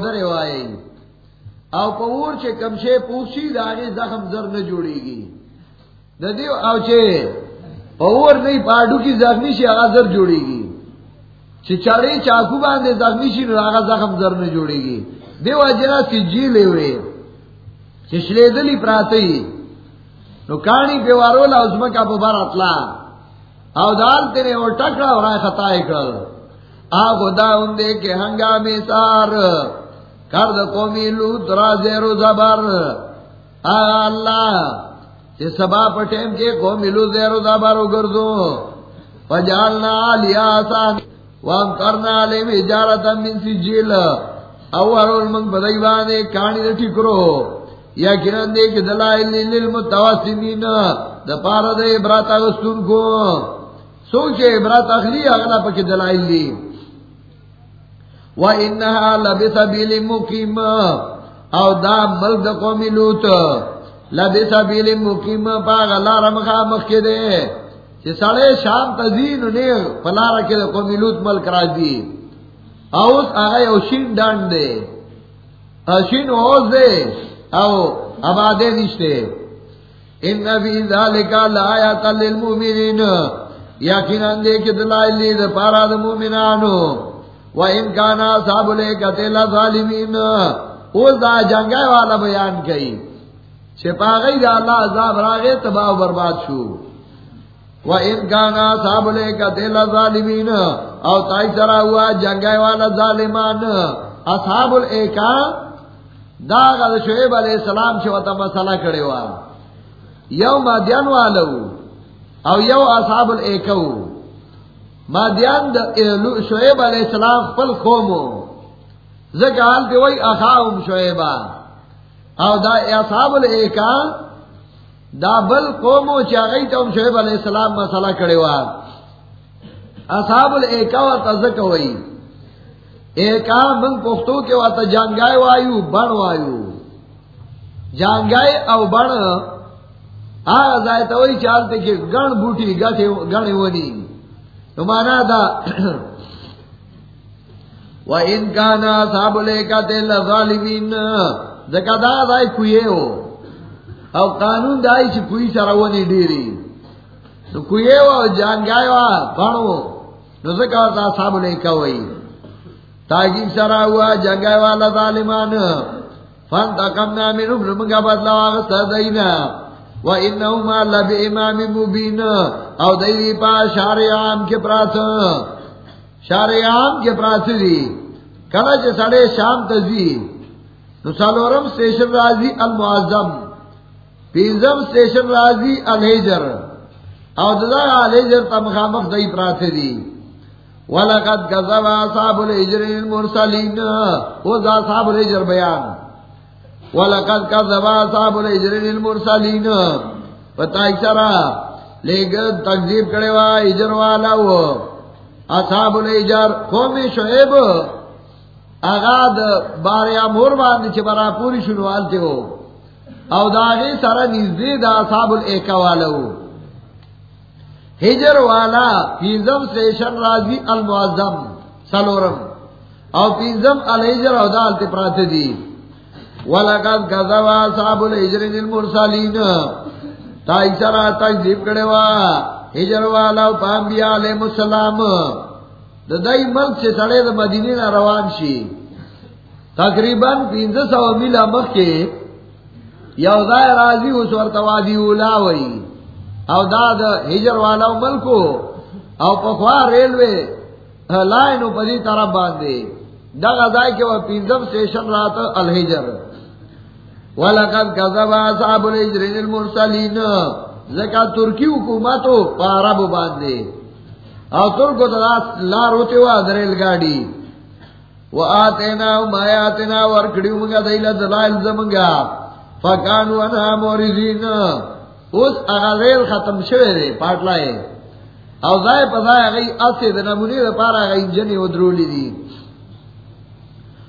او پور چے کمشے پوچھی دانے زخم زر نہ جوڑے گی ندیو او چے پور نہیں پاڈو کی زخمی سے آگا زر جوڑے گی چچاڑے چاقو باندھے زخمی سی آگا زخم زر نہ جوڑے گی دیو اجنا سی جی لے ہوئے چشلے دلی پراتی نو کانی پہ وارو لا اس میں کا ببار اطلا او دال تیرے اور ٹکڑا اور آئے خطا اکڑ آ خدا ان دے کے ہنگامی سار. کر دا قومی لوت را زیر و زبر آ اللہ چی سبا پٹیم کے قومی لوت زیر و زبر و گردو فجالنا آلیا آسان وام کرنا علیم اجارتا من سی جیل اوہر المنگ بدائیوانے کانی دا ٹکرو یا کنان دے کہ دلائل للمتواسمین دا پارا دے عبرات آگستون کو سوچے عبرات اخلی، اغلا پاک دلائل لی وَإِنَّهَا لَبِسَبِيلِ مُقِيمَ او دا ملک دا قومی لوت لَبِسَبِيلِ مُقِيمَ پاک اللہ رمخا مخی دے چی سڑے شام تزین نے پلا رکھے دا قومی لوت ملک راج دی او اس آگئی او شین ڈانڈ دے شین اوز دے او آبادے نشتے ان نبی ذالکا لآیاتا للمومنین یقیناً دے کہ دلائل دا پارا دا مومنانو وَإِن كَانَ أَصْحَابُ الْأَيْكَةِ لَظَالِمِينَ اوز دا جنگای والا بیان کئی۔ چھپا گئی دا اللہ عذاب راگے تباہ و برباد شو۔ وَإِن كَانَ أَصْحَابُ الْأَيْكَةِ لَظَالِمِينَ او تائی سرا ہوا جنگای والا ظالمان۔ اصحاب الایکا دا غد شعیب علیہ السلام چھوتا مسئلہ کڑے ہوا یو مادیان والو، او یو اصحاب الایکو مادیان دا شعیب علیہ السلام پل خومو زکال پہ وہی اخاہم شعیبا او دا اصحاب الایکا دا بل قومو چاگئی تا ہم شعیب علیہ السلام مسئلہ کرے وا اصحاب الایکا و تزک ہوئی ایکا من پختو کے واتا جانگائے وایو بن وایو. جانگائے او بن آغا زائتا وہی چالتے کہ گن بوٹی گنے ونی تو مانا دا وَإِن كَانَ أَصْحَابُ الْأَيْكَةِ لَظَالِمِينَ زکا دا دائی کوئے ہو۔ او قانون دائی چی کوئی سرونی دیری۔ تو کوئے ہو جان جانگائی ہو، پانو۔ نو زکا دا اصحاب الْأَيْكَةِ ہوئی۔ تاکی سرا ہوا جنگائی والا ظالمان۔ فانتقمنا منهم، نمگا بدلا آغستا دینا۔ وَإِنَّهُمَا لَبِإِمَامِ مُبِينَ او دیوی پا شار عام کے پراس شار عام کے پراس دی۔ کلا چے سڑے شام تزی۔ نو سالورم سٹیشن رازی المعظم، پینزم سٹیشن رازی الحجر، او ددا الحجر تا مخامخ دی پراس دی۔ وَلَقَدْ كَذَبَ أَصْحَابُ الْحِجْرِ الْمُرْسَلِينَ او دا أصحاب الحجر بیان۔ وَلَقَدْ كَذَبَ أَصْحَابُ الْحِجْرِ الْمُرْسَلِينَ. پتائی سرا، لیکن تقزیب کرے وا، اجر والا وہ. اصحاب الجر قوم شعیب. آغاد باریا مور باندھ چھ برا پوری شنوالتے ہو. او داغی سارا نزدی دا اصحاب الیکا والا ہو. ہجر والا، پینزم سیشن رازی المعظم، سلورم. او پینزم الہجر او دال تے پراتے دی. وَلَقَدْ كَذَبَ أَصْحَابُ الْحِجْرِ الْمُرْسَلِينَ تائی سرا تکذیب کرے وا، ہجر والا پانبیا علیہ السلام. دا دائی ملک سے سڑے دا مدینی نا روان شی. تقریباً پینز سو میل مخ کے یو دا راضی اس ورت وادی اولا وئی. او دا دا ہجر والا ملکو او پخوا ریلوے لائنو پدی طرف باندے. دا غزائی کے وہ پینزم سٹیشن رات الحجر وَلَقَدْ كَذَبَ أَصْحَابُ الْحِجْرِ الْمُرْسَلِينَ. زکا ترکی حکومتو پارب باندے. او ترکو تا لا روتے وا دریل گاڑی. و آتینا و مایاتینا ورکڑیو منگا دیل دلائل زمنگا. فکانو انہا موریزین. اس اگا ریل ختم شوے دے پاٹلائے. او زائے پزائے اگئی اسی دے نمونی دے پارا اگئی انجنی و دی.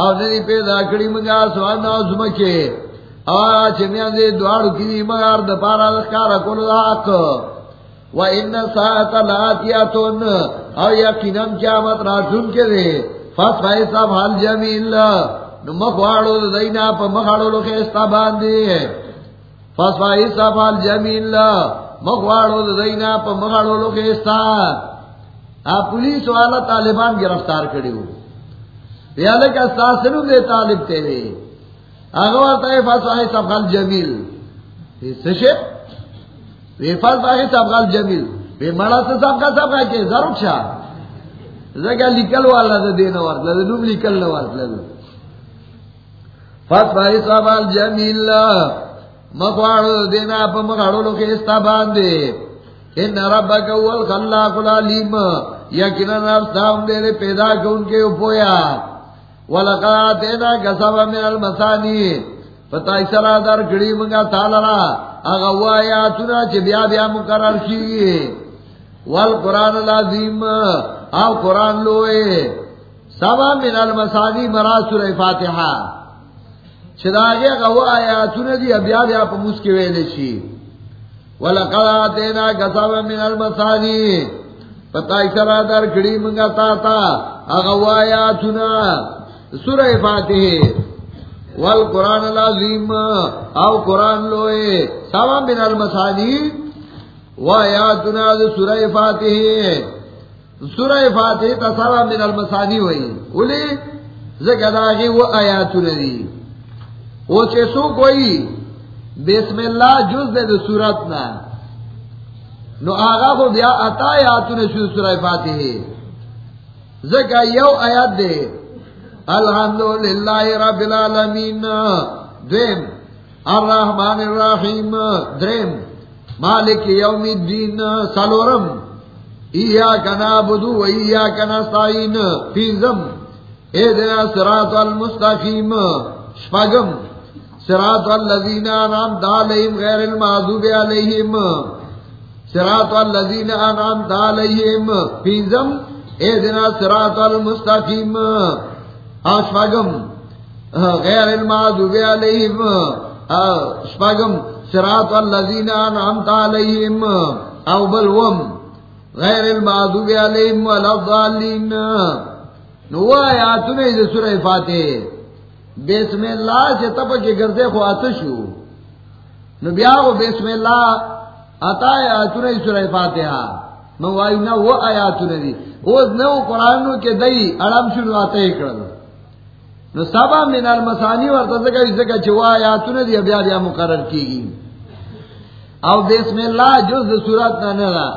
او ندی پیدا کړی موږ اسمان او زمکه او چې میاں دې دوړو کې مگر د پارا ښکارا کول حق. و ان ساعت لاتیاتون. او یقینا قیامت راتون کې ده فاس فای صاحب حال جمیل نو مخواړو دینا په مخاړو لوخه استا باندې فاس فای صاحب حال جمیل مخواړو دینا په مخاړو لوخه استا ا پولیس والا طالبان گرفتار کړیو یاله کا ساسنو دے طالب تے وی هغه ورته فاس جمیل۔ څه شه وی فاس فای صاحب جمیل۔ وی مړه څه صاحب کا صاحب کا کې ضرور شاه زګه لیکل والا د دین ورته د نوم لیکل نه ورته فاطمه صاحب جمیل مخواړو دینا په مخاړو کې استا باندې ان ربک هو الخلاق العلیم۔ یقینا رب تاسو دې پیدا کون کې اوپویا۔ ولقد دینا غصب من المسانی پتا اسرا در غړي مونږه تعالی را هغه وایا بیا بیا مقرر العظیم او قرآن لوئے. سبا من المسانی مرا سورہ فاتحہ. چداغے دی بیا پا مسکی ویلے من المسانی پتا اکسرا در کڑی منگا تا تا. اغو سورہ فاتحہ۔ والقرآن العظیم او قرآن لوئے۔ سبا من المسانی و آیاتون سورہ فاتحہ۔ سورہ فاتح تصارا من المسانی ہوئی۔ اولی زکداغی وہ آیاتو ندی وہ چیسو کوئی بسم اللہ جز دے دو سورتنا۔ نو آغا کو بیا اتا آیاتو نشو سورہ فاتح زکا یو آیات دے۔ الحمدللہ رب العالمین. دویم الرحمن الرحیم. درم مالک یوم الدین سلورم سالورم. کنا بدو کنا سائن فیزم اے دنا سرات المستقیم. شپگم سرات الذین انعام دالہم غیر المعذوب علیہم. سرات الذین انعام دالہم فیزم اے دنا سرات المستقیم. اشپگم غیر المعذوب علیہم شپگم سرات الذین انعام دالہم او بلوم غیر المعذوب علیہم والضالین نو آیاتونه د سوره فاتحه بسم الله چې تپ کې ګرځي خو آتشو نو بیا و بسم الله اتا آیاتونه سوره فاتحه نو وایو نو و آیاتونه دي اوس نو قران نو کې دای اړم شنو آته کړل نو سبا من المسانی ورته ځکه ځکه چې و آیاتونه بیا بیا مقرر کیږي او بسم الله جز د سورات نه نه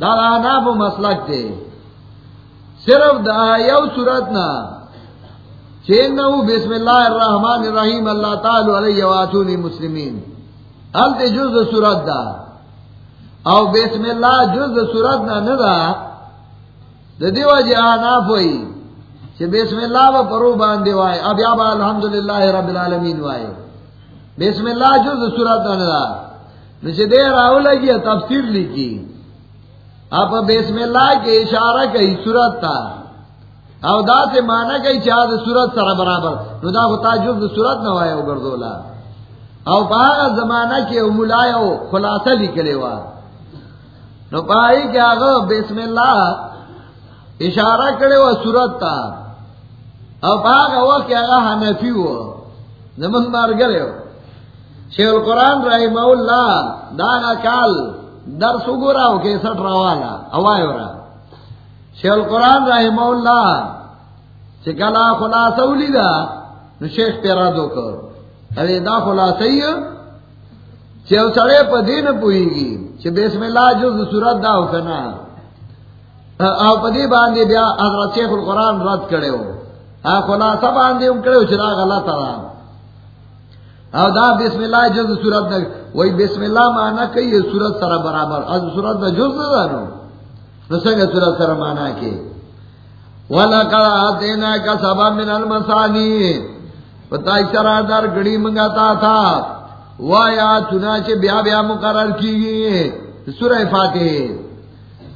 دادا وہ مسلک تھے صرف دا یو صورت نا. چین نو بسم اللہ الرحمن الرحیم اللہ تعالی علیہ واتونی مسلمین. حل تے جز صورت دا. او بسم اللہ جز دا صورت نا ندا دا دیو جی آناف ہوئی. چھ بسم اللہ و پرو باندے وائے۔ اب یا با الحمدللہ رب العالمین وائے۔ بسم اللہ جز صورت نا ندا نچے دیر آو لگی تفسیر لکھی اب بسم اللہ کے اشارہ کئی صورت تھا او دا سے مانا کئی چاہ صورت سر برابر۔ نو دا خطا جب صورت نہ وائے گردولا۔ او پاگا زمانہ کے ملایا خلاصہ لکھلے وا نو پائی کہ آگا بسم اللہ اشارہ کرے وہ صورت تھا او پاگا وہ کہ آگا حنفی ہو زمن مار گرے ہو شیخ القرآن رحمہ اللہ دانا کال در سگورا ہو کے سٹ روالا اوائے ورا. شیخ القرآن رحمہ اللہ چکلا خلاصہ اولی دا نو شیخ پیرا دو کر ارے دا خلاصہ ہی چیو سڑے پا دین پوئی گی چی بسم اللہ جز صورت دا ہو کنا او پا دی باندی بیا حضرت شیخ القرآن رد کرے ہو خلاصہ باندی ام کرے چرا غلط رہا او دا بسم اللہ جز صورت نہ وہی بسم اللہ مانا کہ یہ صورت سر برابر۔ از صورت نہ جز نہ نو نسنگ صورت سر مانا کے۔ دینا کا سبا من المسانی پتا اشارہ در گڑی منگاتا تھا۔ وہ یا چنا چ بیا بیا مقرر کی گئی سورہ فاتح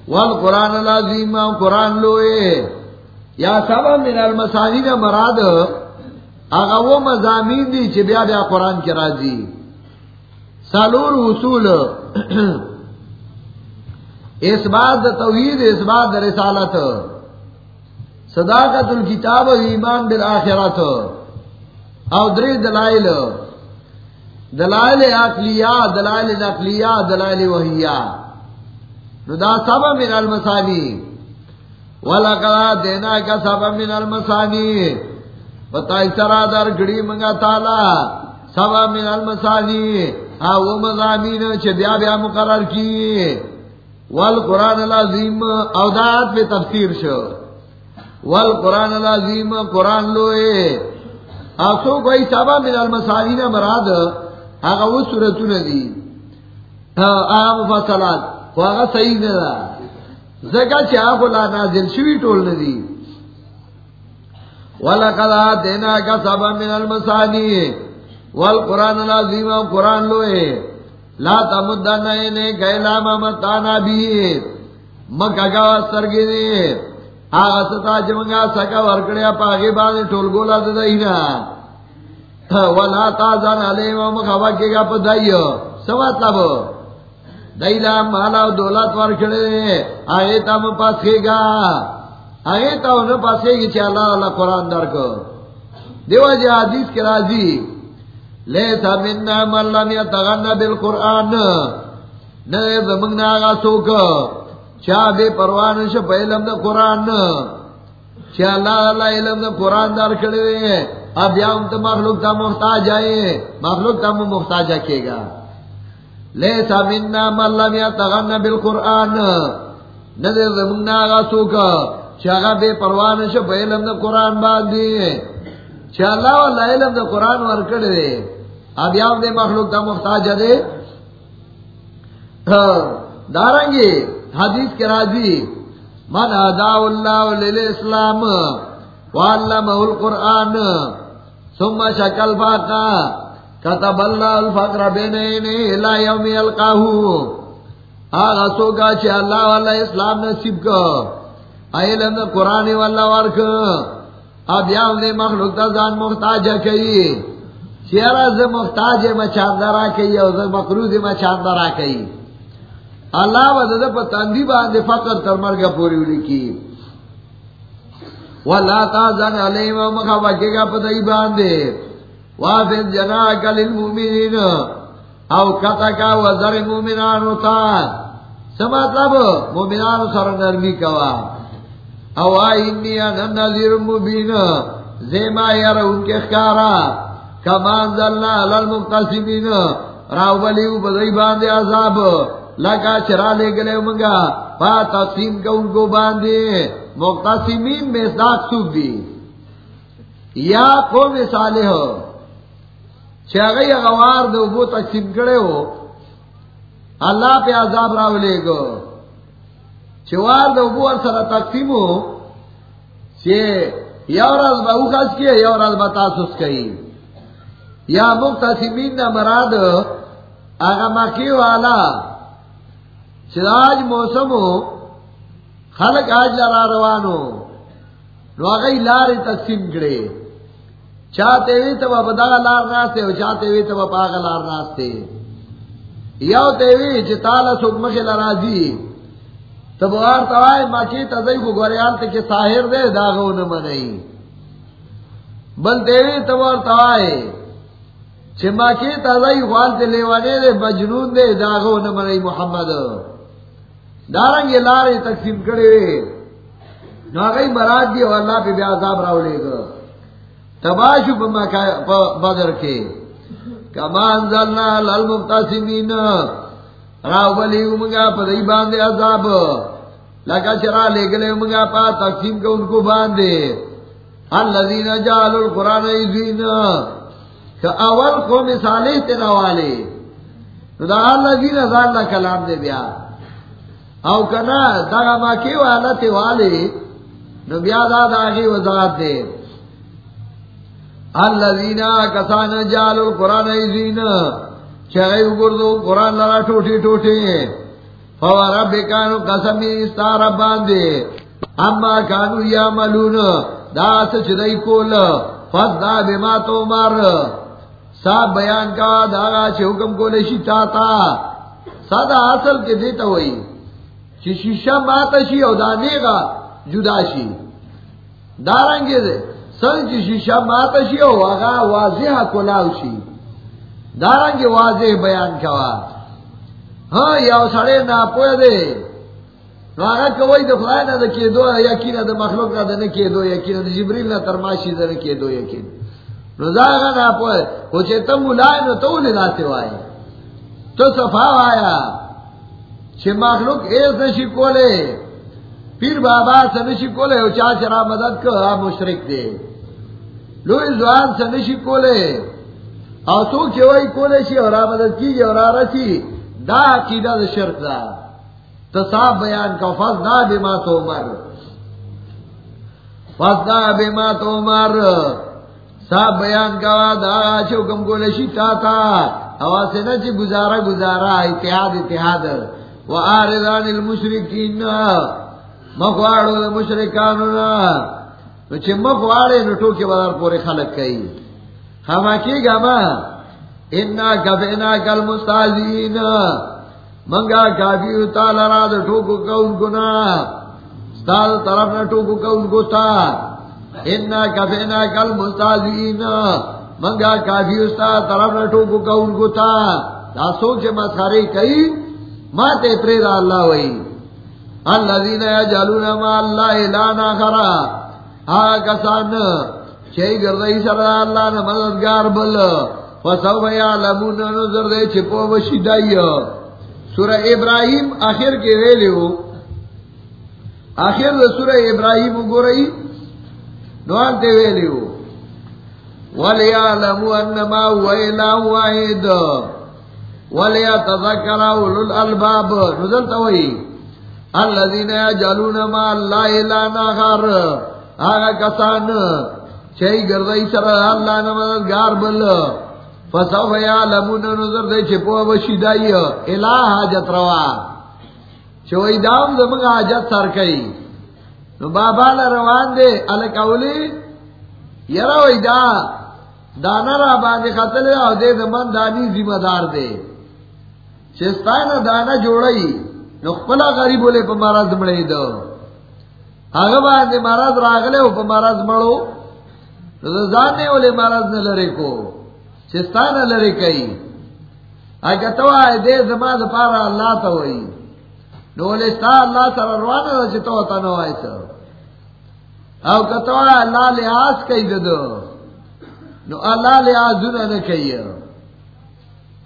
ول قرآن العظیم، قرآن لوئے۔ یا سبا من المسانی نے مراد آگا وہ مضامین دی چ بیا بیا قرآن کے راضی سالور اصول اس بات توحید، اس بات رسالت. صداقت الکتاب و ایمان بالآخرت. او دری دلائل. دلائل اقلیہ دلائل نقلیہ، دلائل وحیہ. ندا سبا من المسانی وَلَقَدَا دینا کا سبا من المسانی بتائی سرا در گڑی منگا تالا. سبا من المسانی ہاں وہ مضامین چھ بیا مقرر کی. والقرآن العظیم اودات پہ تفسیر شو. ول قرآن العظیم قرآن لوئے. ہاں آسو کوئی سبا من المسالین مراد آگا وہ سورتو ندی. ہاں آگا مفصلات. وہ آگا صحیح ندا. زکا چی آگو لا نازل شوی ٹول ندی. وَلَقَدْ آتَيْنَاكَ سَبًا مِنَ الْمَثَانِي وَالْقُرْآنَ الْعَظِيمَ قرآن لوئے. لا تمدن اینے گئلا ممتانا بھی. مکہ گوا سرگی دے آغا ستا جمنگا سکا ورکڑیا پاگی بانے ٹول گولا دائینا ولا تازان علیم مخوا کے گا پا دائیو مالا دولت ورکڑے دے آگے تا مپاس کے گا۔ آگے تا انہوں پاس گی چا اللہ اللہ قرآن در کو۔ دیو جی حدیث کے راضی۔ لیسا مننا من لم یتغن بالقرآن۔ نئے زمنگنا آگا سوکا چاہ بے پروان شپ علم دا قرآن۔ چاہ اللہ اللہ علم دا قرآن دار کھڑے اب یا ہم تو مخلوق تا محتاج آئے مخلوق تا محتاج آکے گا۔ لیسا مننا من لم یتغن بالقرآن. ندر زمنا آگا سوکا. چاہ بے پروان شپ علم دا قرآن باندی چاہ اللہ اللہ علم دا قرآن ور کھڑے ہوئے اب یا ہم دے مخلوق تا محتاج دے. ہاں، دارنگی حدیث کے راضی. من ادا اللہ اسلام وعلمہ القرآن، ثم شکل فاقا کتب اللہ الفقر بینین الہ یوم یلقاہو آغا سوگا چھے اللہ والا اسلام نصیب کا ایلم دا قرآن والا ورک. اب یاو دے مخلوق تا زان محتاج کئی. چیرہ زی محتاج مچاندرہ کئی او زی مقروض مچاندرہ کئی. اللہ و پا تندی باندے فقر تر مرگا پوری اولی کی. واللہ تازن علیہ و مخوا کے گا پا دائی باندے. وافن جناکا للمومنین او کتکا وزر مومنانو تا. سمطلب مومنانو سر نرمی کوا او آئی انی انن نظیر مبین زیما یر ان کے خکارا کمان ذلنا للمقتسمین راو بلیو بدائی باندے عذاب. لگا چرا لے گلے منگا پا تقسیم کا ان کو باندھے مقتصمین میں ساک سوک دی یا قوم صالح ہو چاگئی اغوار دو وہ تقسیم کرے ہو اللہ پہ عذاب راو لے گو. چوار دو وہ سر تقسیم ہو چے یو راز با اوخاز کیا یو راز با تاسوس کئی. یا مقتصمین نا مراد آغا مکی والا چراج موسم ہو خلق آج لرا روانو. نو آگئی لار تقسیم کرے چاہتے ہوئے تو وہ بدا لار ناستے ہو چاہتے ہوئے تو وہ پاگ لار ناستے۔ یو تیوی چتالا سکمش لرازی۔ تب غار توائے ماکی تزئی کو گوریال تے کہ ساہر دے داغو نمنئی بل تیوی تب غار توائے چھ ماکی تزئی خوال تے لیوانے دے مجنون دے داغو نمنئی محمد۔ دارنگ یہ لارے تقسیم کرے ہوئے۔ نو آگئی مراد دی اور اللہ پہ بے عذاب راو لے گا۔ تباشو پا بدر کے۔ کمان ذلنا للمقتسمین راو بلی امگا پا دی باندے عذاب۔ لکا چرا لے گلے امگا پا تقسیم کا ان کو باندے۔ اللذین جعل القرآن ایزین کہ اول کو مثالے تینا والے نو دا اللذین ذالنا کلام دے بیا۔ او کنا دا ما کی والا تی والے۔ نو بیا دا داغی وضاحت دے۔ الذین کسان جالو قرآن ایزین چغی گردو قرآن لرا ٹوٹی ٹوٹی فوربکانو قسمی استار باندے اما کانو یا ملون دا سچ دئی کول. فس دا بما تو مر صاحب بیان کا داغا چھ حکم کو لشی تا تا. سادا اصل کے دیتا ہوئی چھ شیشہ ماتا شی او دانے گا جدا شی دارنگے دے سن چھ جی شیشہ ماتا شی، او آگا واضح کلاو شی۔ دارنگے واضح بیان کوا۔ ہاں یا سڑے نا پوئے دے۔ آگا کوئی دو خدای نا دا کی دو یقین دا مخلوق نا دا نکی دو یقین دا جبریل نا ترماشی دا نکی دو یقین۔ نو دا نا پوئے خوچے تم ملائے نو تو لی لاتے وائے تو صفا آیا چھ مخلوق ایز نشی کولے۔ پیر بابا سے نشی کولے، او چاچ را مدد کر آم مشرک دے۔ لوئی زوان سے کولے او تو چوائی کولے شی اور مدد کی جی اور رسی دا عقیدہ دا شرک دا تصاب بیان کا فض دا بیما تو مر فض دا بیما تو مر صاحب بیان کا دا حکم کو لشی تا تا ہوا سے نہ چی گزارا گزارا اتحاد اتحاد. و آردان المشرکین مخواڑو دا مشرکانو نا چی مخواڑے نو ٹوکی بدار پورے خلق کئی۔ خما کی گا ما؟ انا کفینا کل مستازین منگا کافی تالا را دا ٹوکو کون گنا ستاد طرف نا ٹوکو کون گتا انا کفینا کل مستازین منگا کافی استاد طرف نا ٹوکو کون گتا دا سوچ مسخرے کئی۔ ما تے پرید اللہ وئی۔ اللہ الذین یجعلون ما اللہ الانا خرا آگا کسان چھئی گردئی سر اللہ نا مددگار بل، فسو بیا لمون نظر دے چھپو بشی دائی سورہ ابراہیم آخر کے ویلے ہو۔ آخر سورہ ابراہیم گو رئی نوانتے ویلے ہو۔ وَلِيَعْلَمُوا أَنَّمَا هُوَ إِلَهٌ وَاحِدٌ۔ وَلِيَتَذَكَّرَ أُولُو الْأَلْبَابِ۔ نزل توئی الذين يجعلون ما الله إلهًا آخر۔ آگا کسان چھئی گردئی سر اللہ نے مددگار بل. فسوف یعلمون نظر دے چھپو بشی دائی. الہ حاجت روا. چھوئی دام زمگ حاجت سر کئی. نو بابا روان دے، الکولی. یرا وی دا، دانا را باندې خطل دے او دے زمان دانی ذمہ دار دے. چستان دانا جوڑئی نو خپلا غریب بولے پا مرض مڑی دو. آگا باندې مرض راغلے پا مرض مڑو زانے والے مرض نے لڑے کو؟ چستان لڑے کئی اگر تو آئے دے زمان دا پارا اللہ تا ہوئی ستا اللہ سر روانا دا تا نو آئے او کتو آئے اللہ لحاظ کئی نو اللہ لحاظ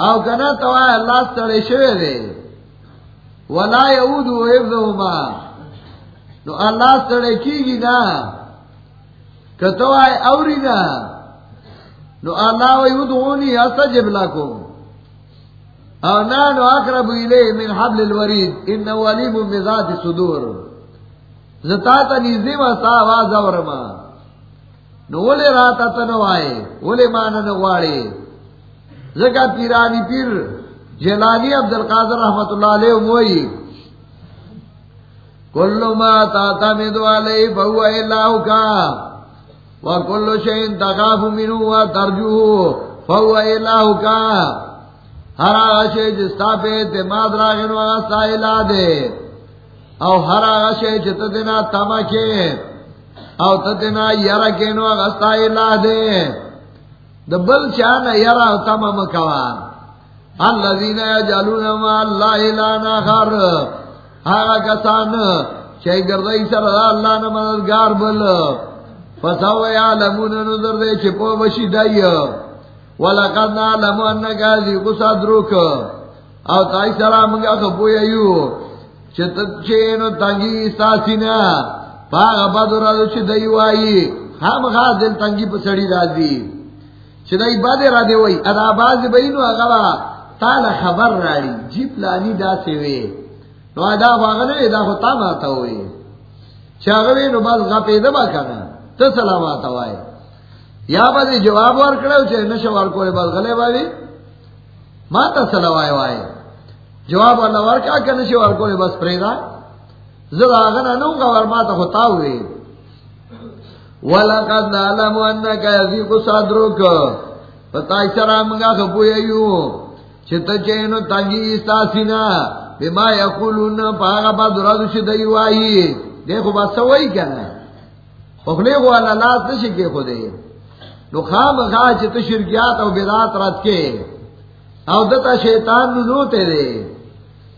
او کنا تو آئے اللہ ستڑے شوے دے ولا یعودو حفظهما. نو اللہ ستڑے کی گی نا کتو آئے اوری نا؟ نو اللہ وی ویودعونی استجب لکم او نانو اقرب الیه من حبل الورید انه علیم بذات صدور۔ زتا تا نیزی نزدیم استا آواز اورما۔ نو ولی راتا تنوائے ولی مانا نغواڑے زکا پیرانی پیر جلانی عبدالقادر رحمت اللہ علیہ موئی۔ کل ما تاتا مدو علیہ فہو اللہ کا وکل شئین تخاف منو و ترجو فہو اللہ کا ہر آغا جستا پہ اعتماد راغن و آستا دے او ہر آغا شے چتتنا تمکے او تتنا یرا کینو آغستا الہ دے دبل چانا یرا او تمام کوا الذین یجعلون ما اللہ الہ آخر آغا کسان چے گردئی سر اللہ نا مددگار بل. فسو یعلمون نظر دے چپو بشی دائی. ولقد وَلَقَدْ نَعْلَمُ أَنَّكَ ذِيقُ صَدْرُكَ او تائی سرا منگا خبوئی ایو. چتت چینو تنگی ساسینا پاگا بدو را دو چی دیو آئی خام خواہ دل تنگی پسڑی را دی چی دی بدی را دی وی ادا بازی بینو اگوا تالا خبر راڑی جیب لانی دا سے سوی. نو ادا باغنو ادا خطا ماتا ہوئی چاگوی نو بس غا پیدا با کنا تا سلامات آوائی یا با دی جواب وار کرو چه نشو وار کولی بس غلے باوی ما تا سلوائی وائی جواب اللہ وار کیا کہ نشو وار کولی بس پریدا زد آغنا نونگا ور ما تا خطاوی وَلَقَدْ نَعْلَمُ أَنَّكَ يَذِيقُ صَدْرُكَ پتائی سرا خبوئی ایو چھتا چینو تنگی استاسینا بما یقولون پاگا با درازو شدیو آئی دیکھو بات سوائی کہنا اخلی کو اللہ لاس نشی کے خودے نو خام خواہ چھتا شرکیات او بیدات رات کے او دتا شیطان نو نو تیرے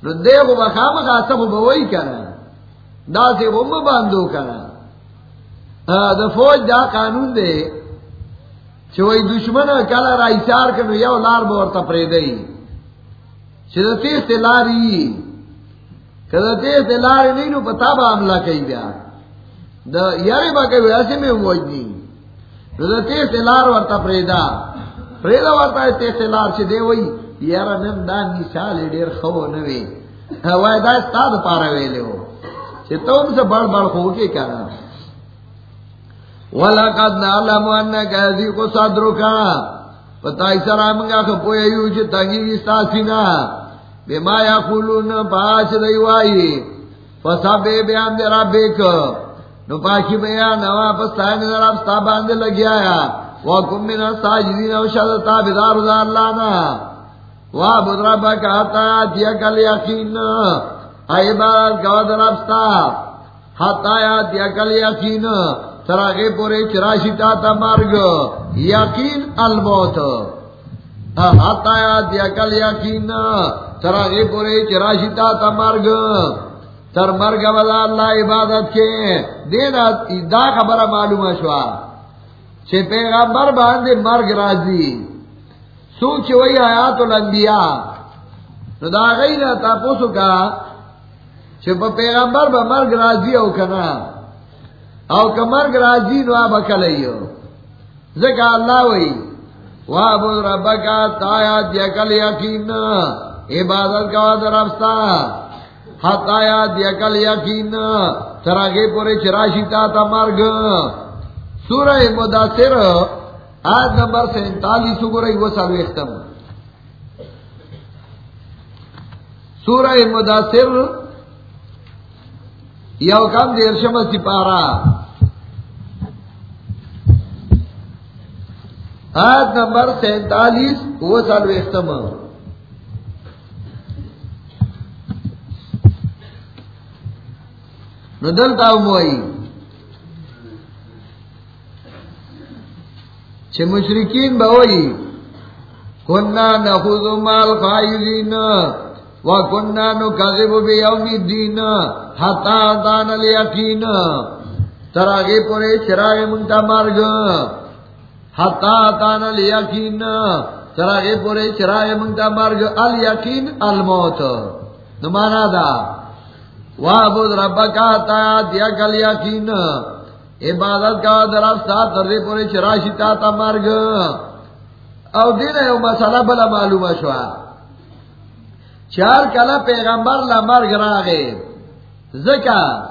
نو دیکھو با خام خواہ سب بوائی کہنا دا سے وہ مباندو کہنا دا فوج دا قانون دے چوئی دشمن کلا رائسار کنو یو لار بورتا پریدئی چھ دا لاری کدا تیز لاری نہیں نو پتا با عملہ کئی بیا. دا یاری با کئی ایسے میں موج نہیں نو لار ورتا پریدا. پریدا ورتا ہے تیز تے لار چھ دے وئی، یارا نم دا نشالی دیر خو نوی. وائی دا استاد پارا ویلے ہو. چھ تو ان سے بڑ بڑ خو کے کہنا وَلَقَدْ نَعْلَمُ أَنَّكَ يَذِيقُ صَدْرُكَ پتائی سرا منگا خپوئی ایو چھ تنگی استاسینا بما یقولون پاچ دیوائی فسابے بیان دے ربک نو پاکی بیان نوا پستائن در رب ستا باندے لگیا آیا. وَكُمْ مِنَ السَّاجِدِينَ وَشَدَتَا بِدَارُ ذَا اللَّهَنَا وَعْبُدْ رَبَّكَ حَتَّى يَأْتِيَكَ الْيَقِينَ اے بات گواد رب ستا. حَتَّى يَأْتِيَكَ الْيَقِينَ سراغے پورے چراشی تا تا مرگ. یقین الموت. آتا دیا کل یقین سراغے پورے چراشی تا تا مرگ، تر مرگ والا اللہ عبادت کے۔ دینا دا دا خبر معلوم شوا۔ چھے پیغمبر باندے مرگ راضی سوچ وہی آیات الانبیاء۔ نو دا غیر تا پوسو کا چھے پیغمبر با مرگ راضی او کنا۔ او کمر گراجی نو آبا کلیو۔ زکا اللہ وی، وابد ربکا تایا دیا کل یقین۔ عبادت کا واد رفتا حتایا دیا کل یقین تراغی پورے چراشی تا تا مرگ۔ سورہ مداثر آج نمبر سینتالیس گو رہی وہ سالو اختم سورہ مداثر یو کم دیر شم سپارا آیت نمبر سینتالیس وہ سال ویختم ندلتا موئی چھ مشرکین بوئی کننا نخوض مال خائزین وکننا نکذب بیوم الدین. حتا دان الیقین. تراغی پورے چراغ منتا مرگ. حتا دان الیقین. چراغی پورے چراغ منتا مرگ. الیقین الموت. نمانا دا. وابد ربکا تا دیا کل یقین عبادت کا درستا تردی پورے چراشی تا تا مرگ۔ او دین ہے مسئلہ بلا معلوم شوا۔ چار کلا پیغمبر لا مرگ راغے۔ زکا،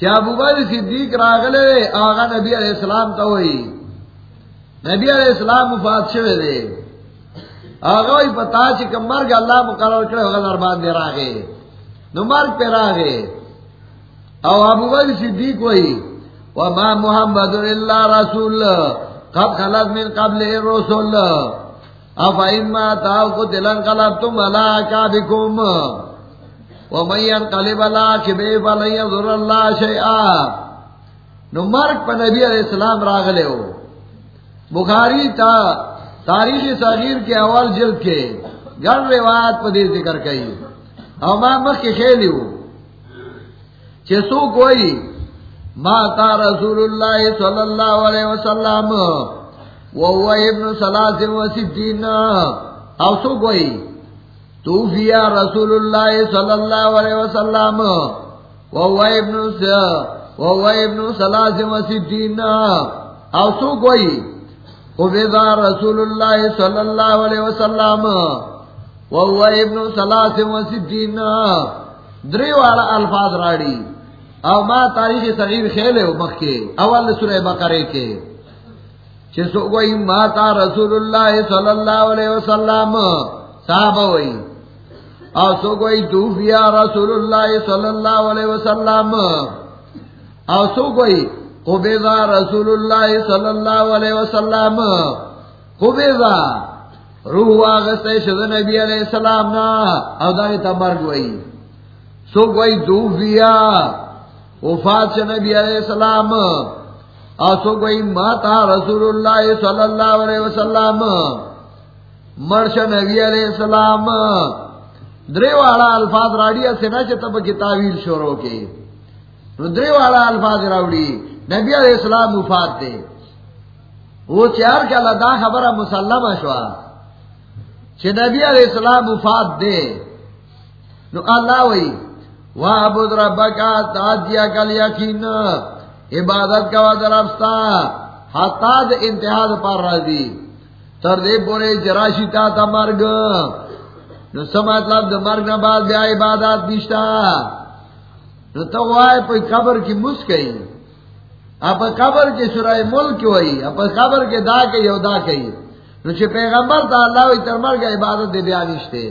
چا ابو بکر صدیق راغلے، آغا نبی علیہ السلام تا ہوئی۔ نبی علیہ السلام وفات شوے دے۔ آغا ہوئی پتا چی مرگ اللہ مقرر کرے ہوگا دربان دے راغے۔ نو مرگ پہ راغے۔ او ابو بکر صدیق ہوئی وما محمد اللہ رسول، قد خلق من قبل الرسول افائن ما تاو کو دلن قلب تم علا کابکم۔ ومن ينقلب علا کبے فلن يضر اللہ شیئا۔ نو مرگ پا نبی علیہ السلام راغلے ہو۔ بخاری تا تاریخ صغیر کے اول جلد کے گن روایت پا دے ذکر کئی۔ او ما مخ کے خیلی ہو چسو کوئی ما تا رسول اللہ صلی اللہ علیہ وسلم وهو ابن ثلاث وستین او سو کوئی توفیا رسول اللہ صلی اللہ علیہ وسلم وهو ابن وهو ابن ثلاث وستین او سو کوئی قبضا رسول اللہ صلی اللہ علیہ وسلم وهو ابن ثلاث وستین دری والا الفاظ راڑی. او ما تاریخ صغیر خیلے ہو مخ کے. اول سورہ بقرے کے. سو گئی ماتا رسول اللہ صلی اللہ علیہ وسلم. صاحب ہوئی. اور سو گئی دوفیا رسول اللہ صلی اللہ علیہ وسلم. اور سو گئی قبیضہ رسول اللہ صلی اللہ علیہ وسلم. قبیضہ روح آگست شد نبی علیہ السلام نا او دائی تا مرگ وئی سو گئی دوفیا وفات شد نبی علیہ السلام. آسو گئی ماتا رسول اللہ صلی اللہ علیہ وسلم. مرش نبی علیہ السلام. درے والا الفاظ راڑیا سے نہ تب کی تعویل شوروں کے درے والا الفاظ راوڑی نبی علیہ السلام وفات دے وہ چار کیا لدا خبر مسلم اشوا چھ نبی علیہ السلام وفات دے، نو اللہ وئی وہاں بدھ ربا تاجیا کل یقین عبادت کا وادر افستا حتاد انتہاد پر راضی تر دے بولے جراشی تا تا مرگ، نو سمطلب دا مرگ نہ بعد بیا عبادت بیشتا نو تو وائے پہ قبر کی مسکئی آپ قبر کے سورہ ملک ہوئی آپ قبر کے دا کئی او دا کئی۔ نو پیغمبر تا اللہ وی تر مرگ عبادت دے بیانشتے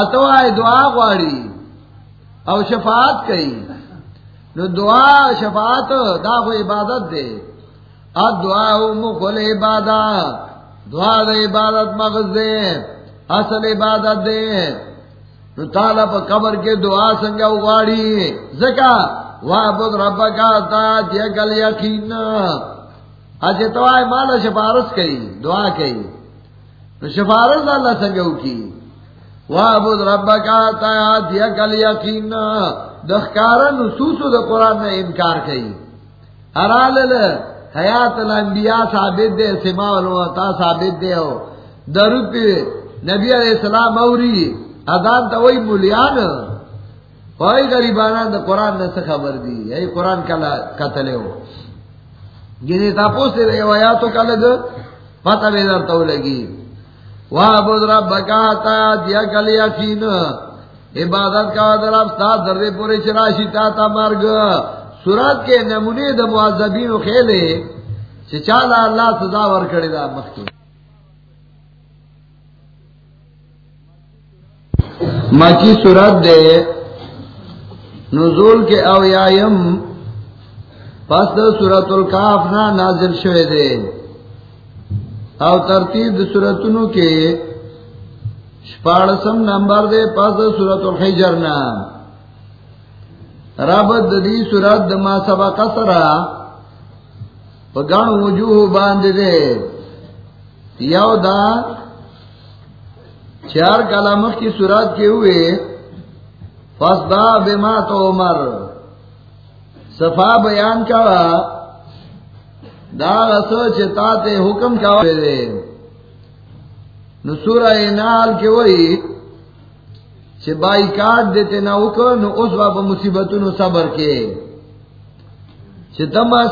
اتو آئے دعا گواڑی او شفاعت کئی. نو دعا شفاعت دا کو عبادت دے. اب دعا مغل عبادت. دعا دا عبادت مغز دے. اصل عبادت دے. نو تالا پا قبر کے دعا سنگا اگاڑی زکا وابد رب کا تا دیا گل یقین. اچھے تو آئے مالا شفارس کئی دعا کئی نو شفارس اللہ سنگا کی وابد رب کا تا دیا گل یقین دخکارن سوسو دا قرآن نے انکار کئی حرال حیات الانبیاء ثابت دے سما والمتا ثابت دے ہو درود پہ نبی علیہ السلام اوری ادان تا وہی مولیان. وہی غریبانا دا قرآن نے سے خبر دی یہی قرآن کلا قتلے ہو جنہیں تاپوس دے رہے ویا تو کل لگ پتہ بھی بیدر تو لگی۔ وہاں بود رب بکا تا دیا کل یقین۔ عبادت کا در درب تھا دردے پورے چراشی تا تا مرگ۔ سورت کے نمونے د معذبین و خیلے چالا اللہ سزا ور کڑے دا مخی مکی سورت دے، نزول کے اویایم پس دا سورت القاف نا نازل شوے دے۔ او ترتیب دا سورتنو کے شپاڑسم نمبر دے پس دا سورت الحجر نام ربط دی سورت دا دما سبا کسرا پگن وجوہ باندھ دے۔ یو دا چار کلامت کی سورت کے ہوئے۔ فسدا بما تو عمر۔ صفا بیان کا دا رسو چتا تے حکم کا دے۔ سورہ نال کے وہی چھ بائی کاٹ دیتے نہ نو اس باب مصیبت نو صبر کے۔ چھ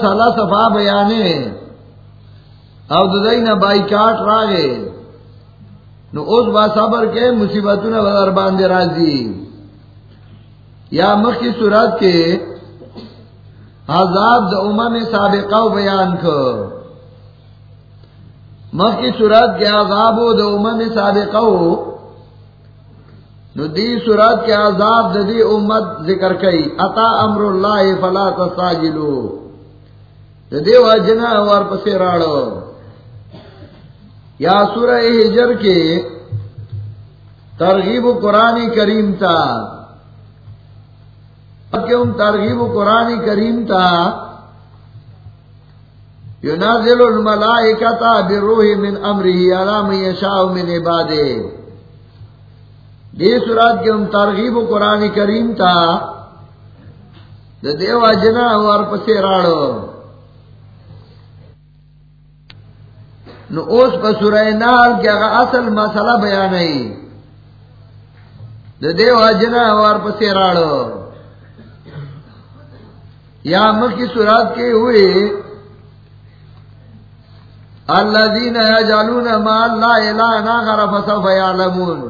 سالا صفا بیانے۔ او ددائی نہ بائی کاٹ راگے۔ نو اس با صبر کے مصیبت نہ بدر باندے راضی۔ یا مخ کی صورت کے عذاب دا امم سابقہ بیان کر مخ کی صورت کے عذاب و دو امت سابقہ نو دی صورت کے عذاب دی امت ذکر کئی اتا امر اللہ فلا تستاجلو دی وجنا ور پسے راڑو یا سورہ ہجر کے ترغیب قرآن کریم تھا کیوں ترغیب قرآن کریم تھا ينازل الملائكة بروح من أمره على من يشاء من عباده دی سورات کے ہم ترغیب قرآن کریم تھا دیو اجنا اور پسے راڑو۔ نو اس پسورہ نال کیا اصل مسئلہ بیان نہیں دیو اجنا اور پسے راڑو۔ یا مکھ کی سورات کے ہوئے الذين يجعلون ما لا اله الا هو فسوف يعلمون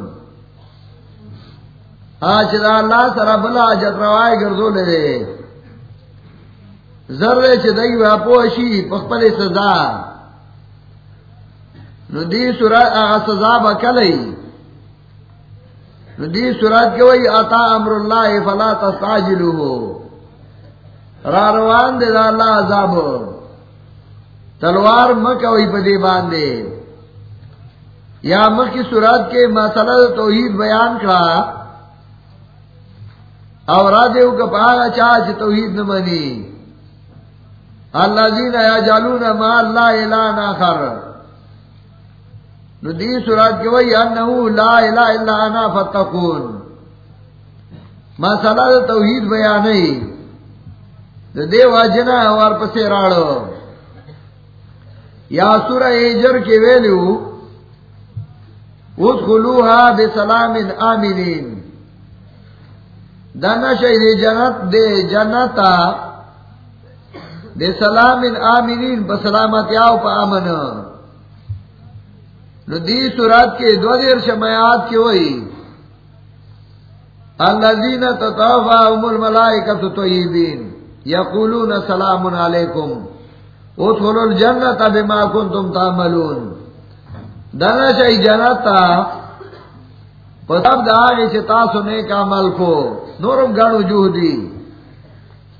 اج دا اللہ سر بلا جت روائے گردو لے ذرے چدئی واپوشی پخپل سزا۔ ندی سورت سزا بکلئی ندی سورت کے وہی عطا امر اللہ فلا تستاجلو ہو راروان دے دا اللہ عذاب تلوار مکوئی پدی باندے۔ یا مکی سورت کے مسئلہ توحید بیان کرا۔ اور راجو کا پاگا چاچ توحید نہ بنی۔ اللہ جین یا جالون ما اللہ الہ آخر۔ ندی سورات کے وہی انہو لا الہ الا انا فتقون۔ مسئلہ توحید بیان نہیں۔ دے واجنا اور پسے راڑو یا سورہ ایجر کے ویلو، ادخلوها بسلام آمینین دانا شہید جنت دے جنتا دے سلام آمینین بسلامت یاو پا امن. نو دی سورات کے دو دیر شمیات کی ہوئی اللذین تطافاهم الملائکت طیبین یقولون سلام علیکم. ادخلوا الجنت بما کنتم تعملون. دانا شہی جنتا پتب دا آگے چتا سنے کا عمل کو. نورم گڑ جو دی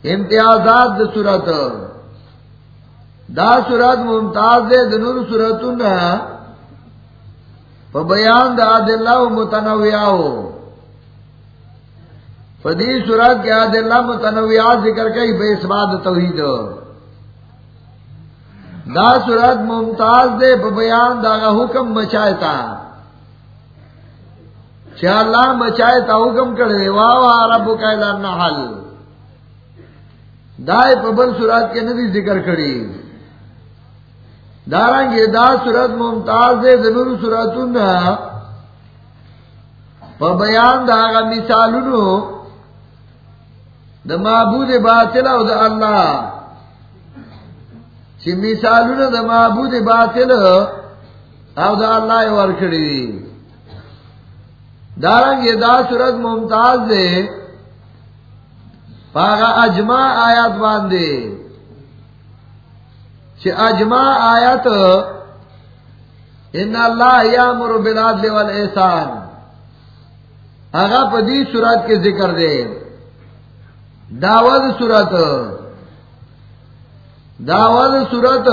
امتیازات دا صورت. دا صورت ممتاز دے دنور صورت بیان دا دلہ و متنوع فدی صورت کے عاد اللہ متنوع ذکر کئی بے اسباد توحید. دا صورت ممتاز دے بیان دا حکم مچائتا چاہ اللہ مچائتا حکم کرے واہ رب کا نحل دائے پبل سورات کے ندی ذکر کری دارنگ دا سورت ممتاز دے ضرور سورت بیان دا آگا مثالونو دا معبود باطل او دا اللہ چی مثالونو دا معبود باطل او دا اللہ ورکڑی دارنگ یہ دا سورت ممتاز دے پاگا اجما آیات باندھے اجما آیت ان اللہ یا مر بلاد لیول احسان آگا پدی سورت کے ذکر دے داود سورت داود سورت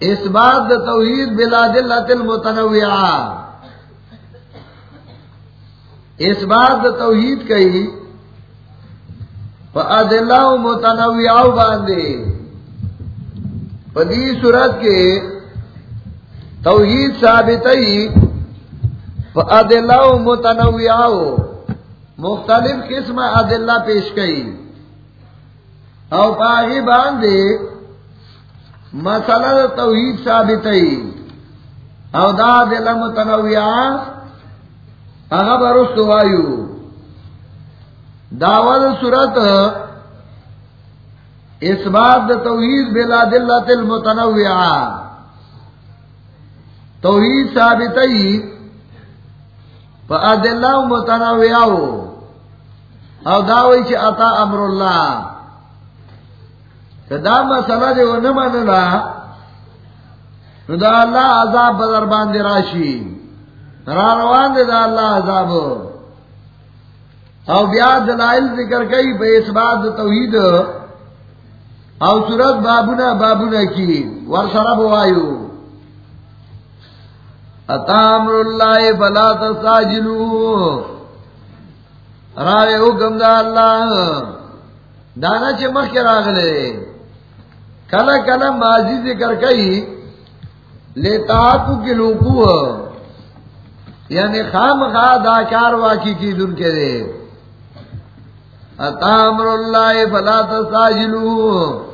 اس بات توحید بلاد اللہ تل متنوع اس بات توحید کہی متنوع باندھے پدی صورت کے توحید ثابت متنوع مختلف قسم عدلہ پیش کئی۔ او پاہی باندھے مسئلہ توحید ثابت او دا دل متنوع اغبرست وایو۔ داول صورت اس بات توحید بلا دل تل متنوع توحید ثابت دل متنوع او داوی چی عطا امر اللہ دا مسئلہ دے وہ نہ منلا دا اللہ عذاب بدر باندھ راشی را روان دے دا اللہ عذاب. او بیا دلائل ذکر کئی بے اس بات توحید. او صورت بابنا بابنا کی ورسرب وایو. اتامر اللہ بلا تساجلو رائے حکم دا اللہ۔ دانا چھ مخ کے راغلے۔ کلا کلا ماضی ذکر کئی۔ لیتا کو کی لوکو۔ یعنی خام خواہ داکار واقعی کی دن کے دے۔ اتامر اللہ فلا تستاجلو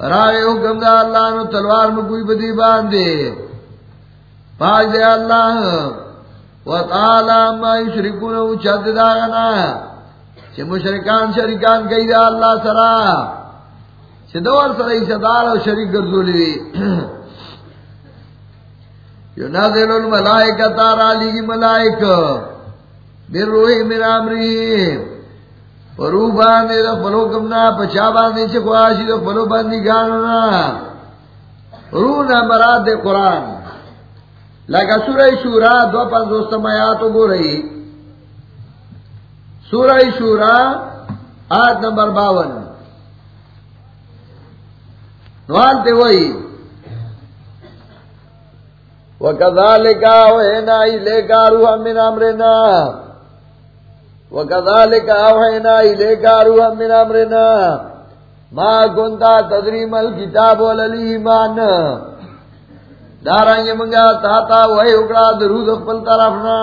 رائے حکم دا اللہ نو تلوار میں کوئی بدی باندے۔ پاک دے اللہ۔ مشرکان شریکان کئی دا اللہ سرا. چھ دور سر ایسدار و شریک گردولی ینازل الملائکہ تارا لی ملائکہ بر روحی من امریم رو باندے دا فلو کمنا پچا باندے چھ خواشی دا فلو باندی گاننا رو نا مراد دے قرآن. لگا سورہ شورا دو پنزوستم آیاتو گو رہی۔ سورہ شورا آیت نمبر باون۔ نوانتے وہی۔ وَكَذَلِكَ أَوْحَيْنَا إِلَيْكَ رُوحًا مِنْ أَمْرِنَا۔ وَكَذَلِكَ أَوْحَيْنَا إِلَيْكَ رُوحًا مِنْ أَمْرِنَا۔ مَا كُنْتَ تَدْرِي مَا الْكِتَابُ وَلَا الْإِيمَانُ۔ دارنگ منگا تاتا وہی اکڑا درود خپل طرفنا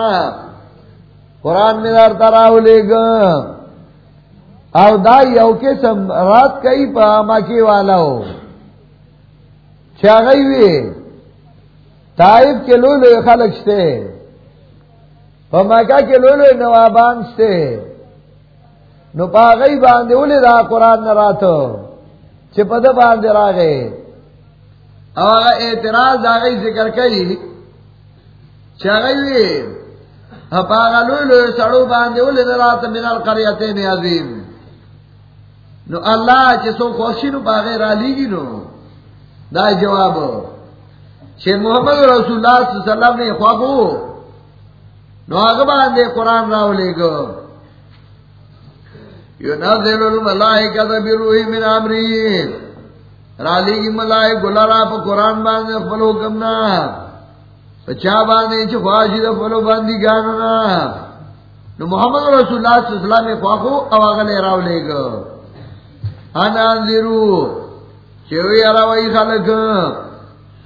قرآن میں دار تراو لے گا۔ او دائی او قسم رات کئی پا مکی والا ہو۔ چاگئی وی۔ تائب کے لو لو خلق شتے۔ مکہ کے لو لو نوابان شتے۔ نو پاگئی باندے اولی دا قرآن نراتو۔ چپد باندے را گئے او اگا اعتراض دا ذکر کئی چاگئی وی پاگا لو لو سڑو باندے اولی نرات من القریتین عظیم. نو اللہ چے سو خوشی نو پاگئی را لیگی نو. دا جواب شیر محمد رسول اللہ صلی اللہ علیہ وسلم نے خوابو نو آگا باندے قرآن راو لے گو یو نازل الملائکہ بروحی من عمری رالی جی کی ملائک گلارا پا قرآن باندے فلو کمنا پچا باندے چھ خواہشی دا فلو باندی گاننا نو محمد رسول اللہ صلی اللہ علیہ وسلم نے خوابو او آگا لے راو لے گو انا انذرو۔ چوی راوی خلق۔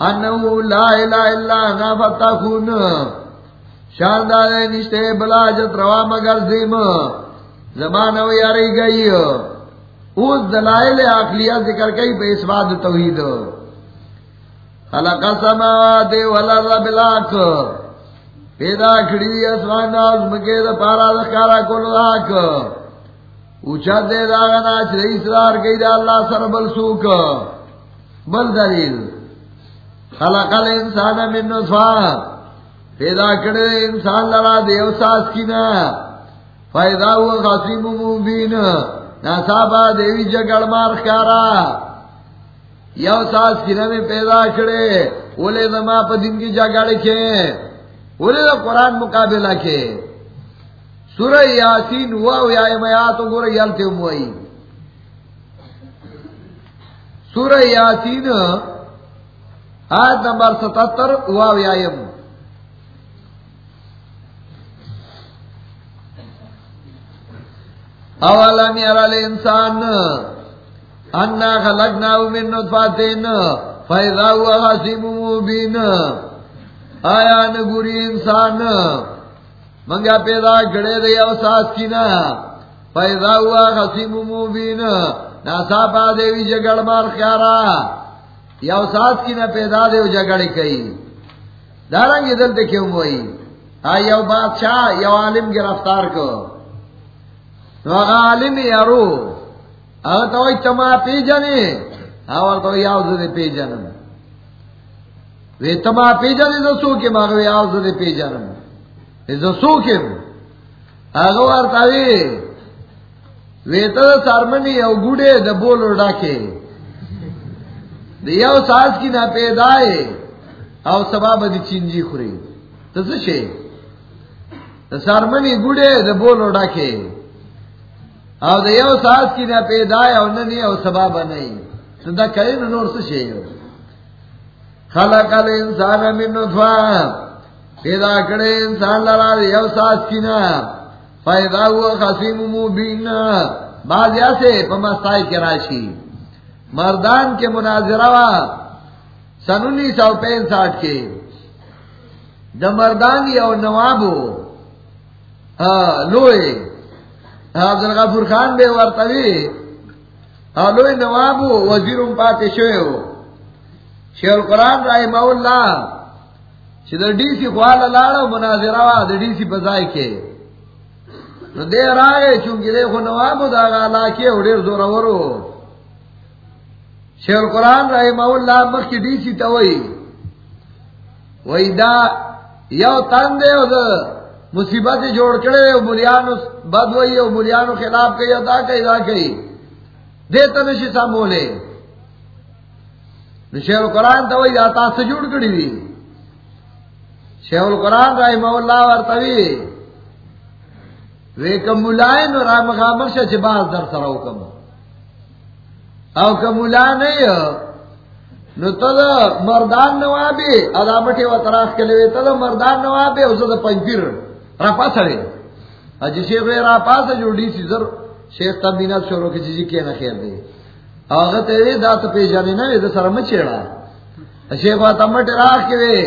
انہو لا الہ الا انا فتاکون۔ شاندار نشتے بلا جت روا مگر زیم۔ زمانہ یاری گئی۔ اس دلائل اقلیہ ذکر کئی پہ اس بات توحید۔ خلق سماوات والارض بلاک پیدا کھڑی اسمان از مکے دا پارا دکارا کل لاک اوچا دے داغنا چرئی سرار گئی دا اللہ سر بل سوک۔ بل دلیل۔ خلق الانسان من نصفا پیدا کرے انسان لرا دیو ساس کی نا فائدہ ہوا خاصیم مبین۔ ناسابا دیوی جگڑ مار کارا یو ساس کی نا میں پیدا کرے اولے دما پا دن کی جگڑ کے اولے دا قرآن مقابلہ کے. سورہ یاسین ہوا یا میاتو گورا یلتے ہوئی سورہ یاسین آیت نمبر ستتر واویائم اولم یرا الانسان انا خلقناو من نطفاتین فیضا ہوا حسیم مبین آیا نگوری انسان، منگا پیدا گڑے دے او ساس کی نا۔ فیضا ہوا حسیم مبین ناسا پا دیوی جگڑ مار خیارا۔ یو ساس کی نہ پیدا دے جگڑ کئی۔ دارنگ دل دیکھے ہوئی ہاں یو بادشاہ یو عالم گرفتار کو۔ عالم یارو. اگر تو تما پی جانے اور تو یاو دے پی جانم وی تما پی جانے تو سو کے ماغ وی یاو دے پی جانم ایزو سو کے اگر ورتاوی وی تو سرمنی او گوڑے د بولو ڈاکے دیو ساز کی نہ پیدائے او سبا بدی چینجی خوری تو سشے سارمنی گوڑے دا بولو ڈاکے او دیو ساز کی نہ پیدائے او ننی او سبا بنائی. تو دا کرے نور سشے خلق الانسان من نطفا پیدا کرے انسان لرا دیو ساز کی نہ فائدہ ہوا خسیم مبین. بعض ایسے پمستائی کے راشی. مردان کے مناظرہ سن انیس سو پینسٹھ کے دا مردان یا نوابو. لوئے عبد الغفور خان بے ورتوی لوئے نوابو وزیر پاتے شوئے ہو شیخ القرآن رحمہ اللہ. چې د ډي سي خواله لاړو مناظره وا د ډي سي بځای کې نو دې راغې چې دې خو نوابو دا غالا کې وړر زور ورو. شیخ قرآن رحمہ اللہ مخ کی ڈی سی توئی وہی دا یو تن دے او دا مصیبت جوڑ کرے ملیان بد وئی ملیان خلاف کئی ادا کئی دا کئی دے تنشی سا مولے۔ شیخ القرآن تو وہی آتا سے جوڑ کری دی۔ شیخ القرآن رحمہ اللہ ورطوی وے کم ملائن اور رام خامر سے چباز در سر کم۔ او کم ملا نہیں نو تد مردان نوابی، ادا مٹی و تراخ کے لیے تد مردان نوابی اسے پنپیر راپا سڑے اجی شیخ راپا سے جو ڈی سی سر شیخ تبینا شروع کی چیزی کے نہ خیر دے۔ آغا تیرے دات پی جانے نا یہ سر مچیڑا شیخ وا تمٹ راک کے وے،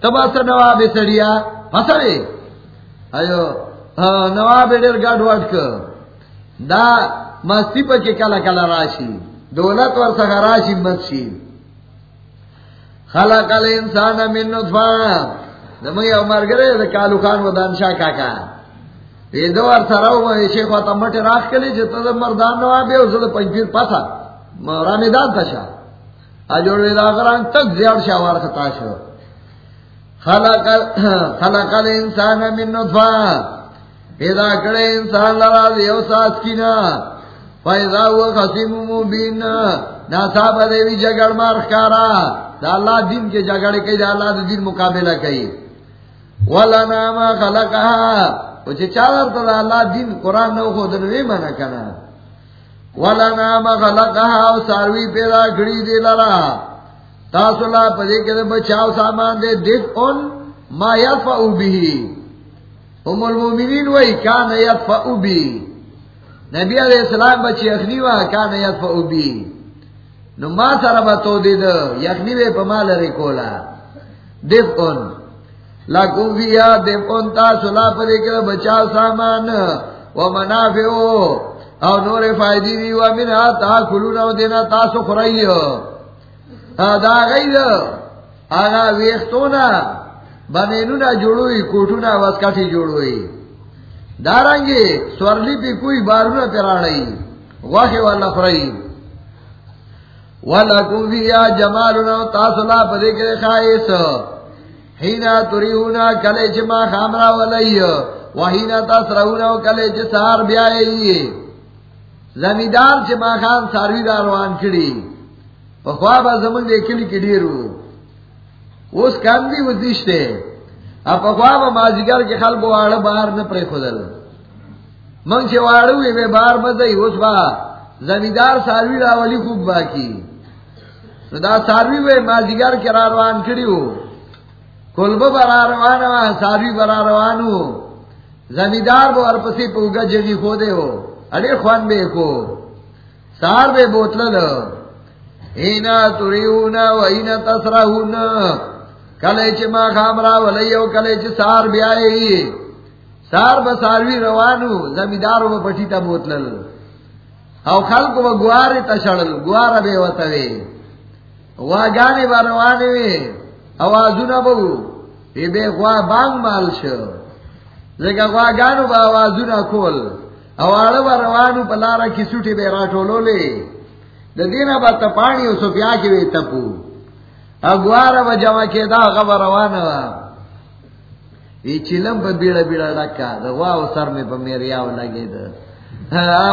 تب اثر نواب سڑیا پسڑے ایو نواب ڈیر گاڈ واٹ کا دا مستی پا کے کلا کلا راشی، دولت ور سکا راشی مستی خلق الانسان من نطفہ۔ دمگی عمر گرے دا کالو خان و دانشاہ کاکا. یہ دو ار سراو میں شیخ و تمٹ راک کلی جتا دا مردان نوابی او زد پنجیر پاسا رامی داد تا شا اجوڑ ویدا غران تک زیاد شاوار خطا شو. خلق خلق الانسان من نطفہ پیدا کرے انسان لرا دیو ساس کینا فیضا ہوا خسیم مبین ناسا بدیوی جگڑ مار خکارا دا اللہ دین کے جگڑے کئی دا اللہ دین مقابلہ کئی والا نام خلقها. وچے چادر تا اللہ دین قرآن نو خود نوی منا کنا والا نام خلقها و ساروی پیدا کری دے لرا تاسو اللہ پدے کے بچاو سامان دے دیکھ ان ما یدفعو بھی ام المومنین وی کان یدفعو بھی نبی علیہ السلام بچی اخنی وا کان یدفعو بھی نو ما سره به تو دید یخنی به په مال لري کولا دیف اون لا کو سلا پر کې بچاو سامان و منافعو. او نور فائدې وی و من تا کلو نو دینا تاسو خړایو دا غید انا ویختونا. بنینونا جوړوي کوټونا واسکاټي جوړوي دارانګي سورلی پی کوئی بارونه تراړی واخه والا خړایي وَلَكُمْ فِيهَا جَمَالُنَا تَاسُلَا پَدِكِ خَائِسَ ہینا حِينَ تُرِيهُنَا کَلَيْ چِمَا خَامْرَا وَلَيْهِ وَحِينَ تَسْرَهُنَا وَكَلَيْ چِ سَار بِيَائِي زمیدار چِمَا خان ساروی داروان کڑی پخواب زمان دے کلی کڑیرو اس کم دی وزیشتے. اب پخواب مازیگر کے خلق وارد بار نپرے خودل. منگ چے واردوی میں بار مزئی اس با زمیدار ساروی راولی خوب باکی دا ساروی وے مازیگر کے راروان کری ہو کلب برا روان ہوا ساروی برا روان ہو۔ زمیدار بو ارپسی پوگا جگی کھو دے ہو۔ اڑے خوان بے کو۔ سار بے بوتل اینا تریونا و اینا تسرہونا کلے چھ ما خامرا ولیو، کلے چھ سار بیائی سار بساروی روانو زمیدارو با پٹی تا بوتلل۔ او خلق و گواری تشڑل گوار بے وطوے۔ واگانی باروانے وے اوازو نبو ای خوا بانگ مال شو لیکن واگانو با اوازو نکول اوارو باروانو پلارا کی سوٹی بے راٹولو لے دا دینا با تپانی و سپیا کی وے تپو. او گوارا با جمع کے دا غبر روانا ای چلم پا بیڑا بیڑا ڈکا دا واو سر میں پا میری آو لگے دا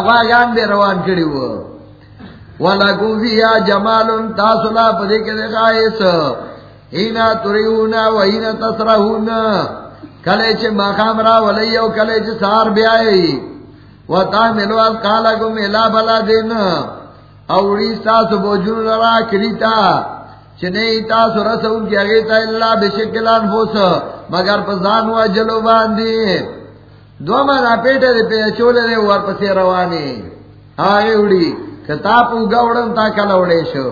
واگان بے روان کری وہ وَلَكُمْ فِيهَا جَمَالٌ تَاسُلَا پَدِكَ دِخَائِسَ ہینا تُرِعُونَ وَهِنَا تَسْرَهُونَ کلے چھ مقام را ولیو کلے چھ سار بیائی. وَتَعْمِلُوا اَذْقَالَكُمْ إِلَى بَلَدٍ اوڑی ستاسو بوجون لرا کریتا چنے تاسو رسول کی اگیتا اللہ بشکلان فوس مگر پزانوا جلو باندی. دو مانا پیٹے دے پہ چولے دے ور پسے روانی. آگے اڑی کتاب اگا اڑن تا کل اڑے شو.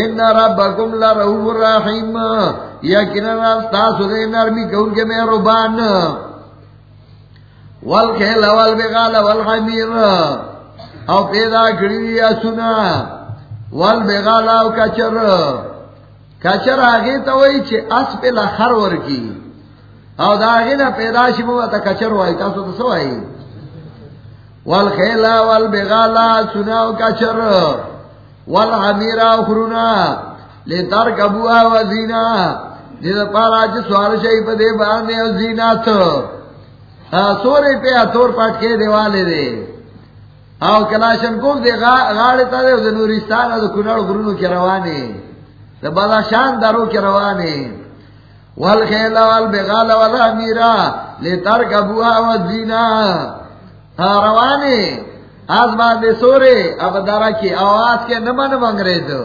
ان ربکم لرحوم الرحیم. یقینا استاسو دے نرمی کون کے مہربان والخیل والبغال والحمیر. او پیدا کری دیا سنا والبغال او کچر. کچر آگے تا اس پہ لخر ورکی. او دا غینا پیدا شي مو ته کچر وای تاسو ته سوای والخیل والبغالا سناو کچر. والحمیرا خرونا والحمیر اخرنا لترکبوا وزینا دې پارا چې سوال شي په دې باندې او زینات ہاں، سورے پہ اتور پٹ کے دے والے دے. او کلاشن کوک دے غاڑے تا دے دے نورستان دے کنڑ گرونو کی روانے. دے بدخشان درو کی روانے. والخیل والبغال والحمیرہ لترکبوها والزینا ہاں، روانے. آز دے سورے، اب دارا کی آواز کے نمن منگرے دو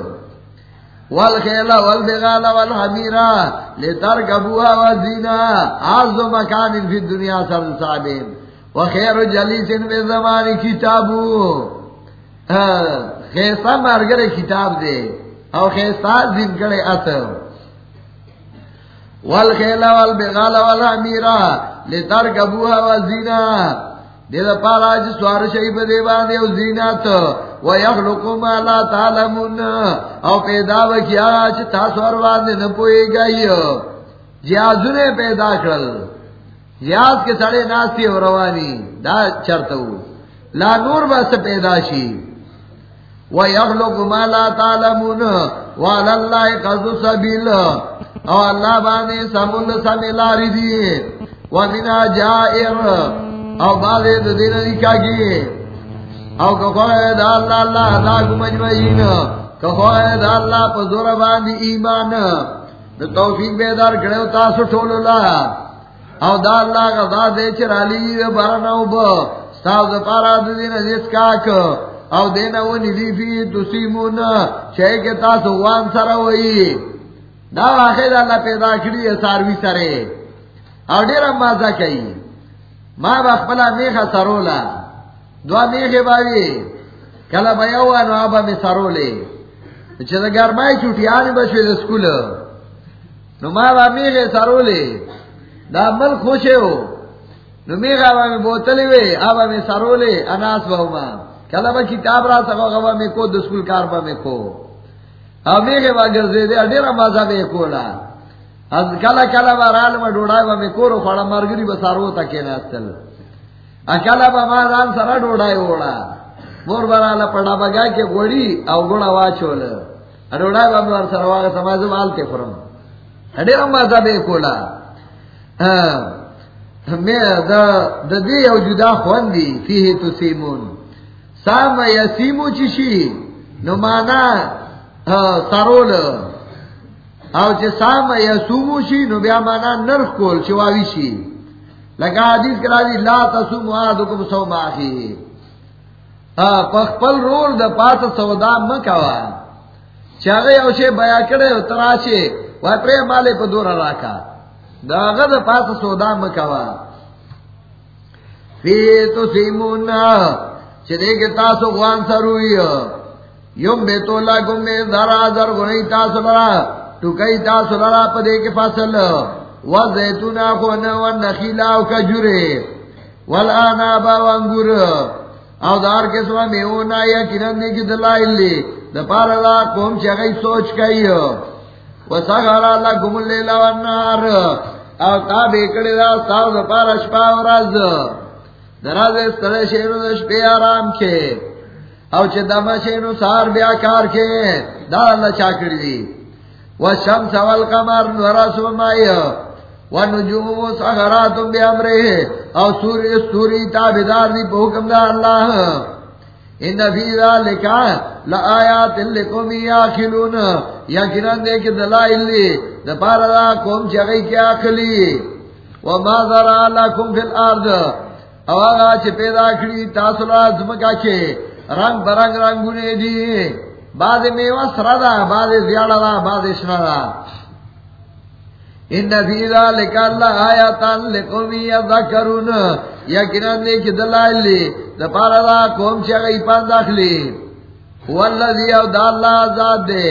والخیل والبغال والحمیرہ لترکبوها والزینا آز دو مکان فی الدنیا سر صاحبین وخیر جلیس میں زمانی کتابو خیستا مرگر کتاب دے، او خیستا دن کرے اتر والخیل والبغال والحمیرہ لترکبوها والزینا دے دا پارا جی سوار شیب دے باندے او زینات ویخلقو ما لا تعلمون۔ او پیدا وکیا چی تا سوار باندے نپوئے گئی۔ جیازو نے پیدا کرل جیاز کے سڑے ناستی و روانی۔ دا چرتو۔ لا نور بس پیدا پیداشی ویخلقو ما لا تعلمون۔ والاللہ قضو سبیل او اللہ باندے سمون سمیلاری دی۔ ومنا جائر۔ او بازے دو دین نکا کی؟ او کخوئے دا اللہ اللہ دا مجمعین کخوئے دا اللہ پا زور باندی ایمان دا توفیق بیدار کڑے و تاسو ٹھولو لا او دا اللہ کا دا دے چرالی و برناو با ستاو دا پارا دا دین جس کاک. او دینا و نزیفی تسیمون. چھے کے تاسو وان سر ہوئی دا واقعی دا اللہ پیدا کری ساروی سرے او دیر مازا کئی ما با خپلا میخا سرولا دعا میخی باوی کلا بیوانو آبا می سرولی. چه دا گرمای چوٹی آنی بشوی دا سکول نو ما با میخی سرولی. دا مل خوشه ہو نو میخا با می بوتلی وی آبا می سرولی، اناس باو ما کلا با کتاب را سکو غبا می کو دا سکول کار با می کو او میخی با گرزی دے دیر مازا بے کولا از کلا کلا با رال ما ڈوڑای با می کورو خوڑا مرگری با سارو تا کینا استل اکلا با ما ران سرا ڈوڑای ووڑا مور برالا پڑا بگا کے گوڑی او گوڑا واچول ڈوڑای با مور سرا واغ سمازو مالتے فرم دیر مازا بے کولا دا دا دی او جدا خوندی فیه تو سیمون سام یا سیمو چشی نو مانا او چې سام یا سومو نو بیا معنا نرخ کول چې واوی شي. حدیث کرا دی لا تسومو آدکم سو ماخی پخپل رول د پاس سودا مکوا چاگه یو شی بیا کړي او تراشه وای پرې مالې په دور راکا داغه د پاس سودا مکوا فی تو سیمون چې دې تاسو غوان سروي یم به تولا ګمې زرا زر غنی تاسو لرا ٹکئی تاسو لرا پدے کے فصل و زیتونا خونا و نخیلا و کجورے والآنابا و انگور. او دار کے سوا میونا یا کنندے کی دلائل لی. دپار اللہ قوم چگئی سوچ کئی. و سغر اللہ گمل لیلا و نار. او تا بیکڑی دا ساو دپار اشپا و راز. دراز استرے شیرو دش بے آرام کے. او چه دما شیرو سار بیا کار کے. دا اللہ چاکڑی دی. والشمس والقمر نورا سمائی ونجوم سخرات بیامرے او سوری سوری تابدار دی پوکم دا اللہ. ان فی ذالکا لآیات لکم یاکلون. یقیناً دے کہ دلائل لی دپارا دا قوم چگئی کی آکلی وما ذرا لکم فی الارض. او آگا چھ پیدا کری تاثرہ زمکا چھے رنگ برنگ رنگونے دی. بعد میوہ سرا دا بعد زیادہ دا بعد اشنا دا۔ ان فی ذالک اللہ آیاتان لقومی یذکرون یقیناً دیکھ دلائل لی دپارا دا قوم چگئی پان داخلی۔ والذی او دا اللہ ذات دے۔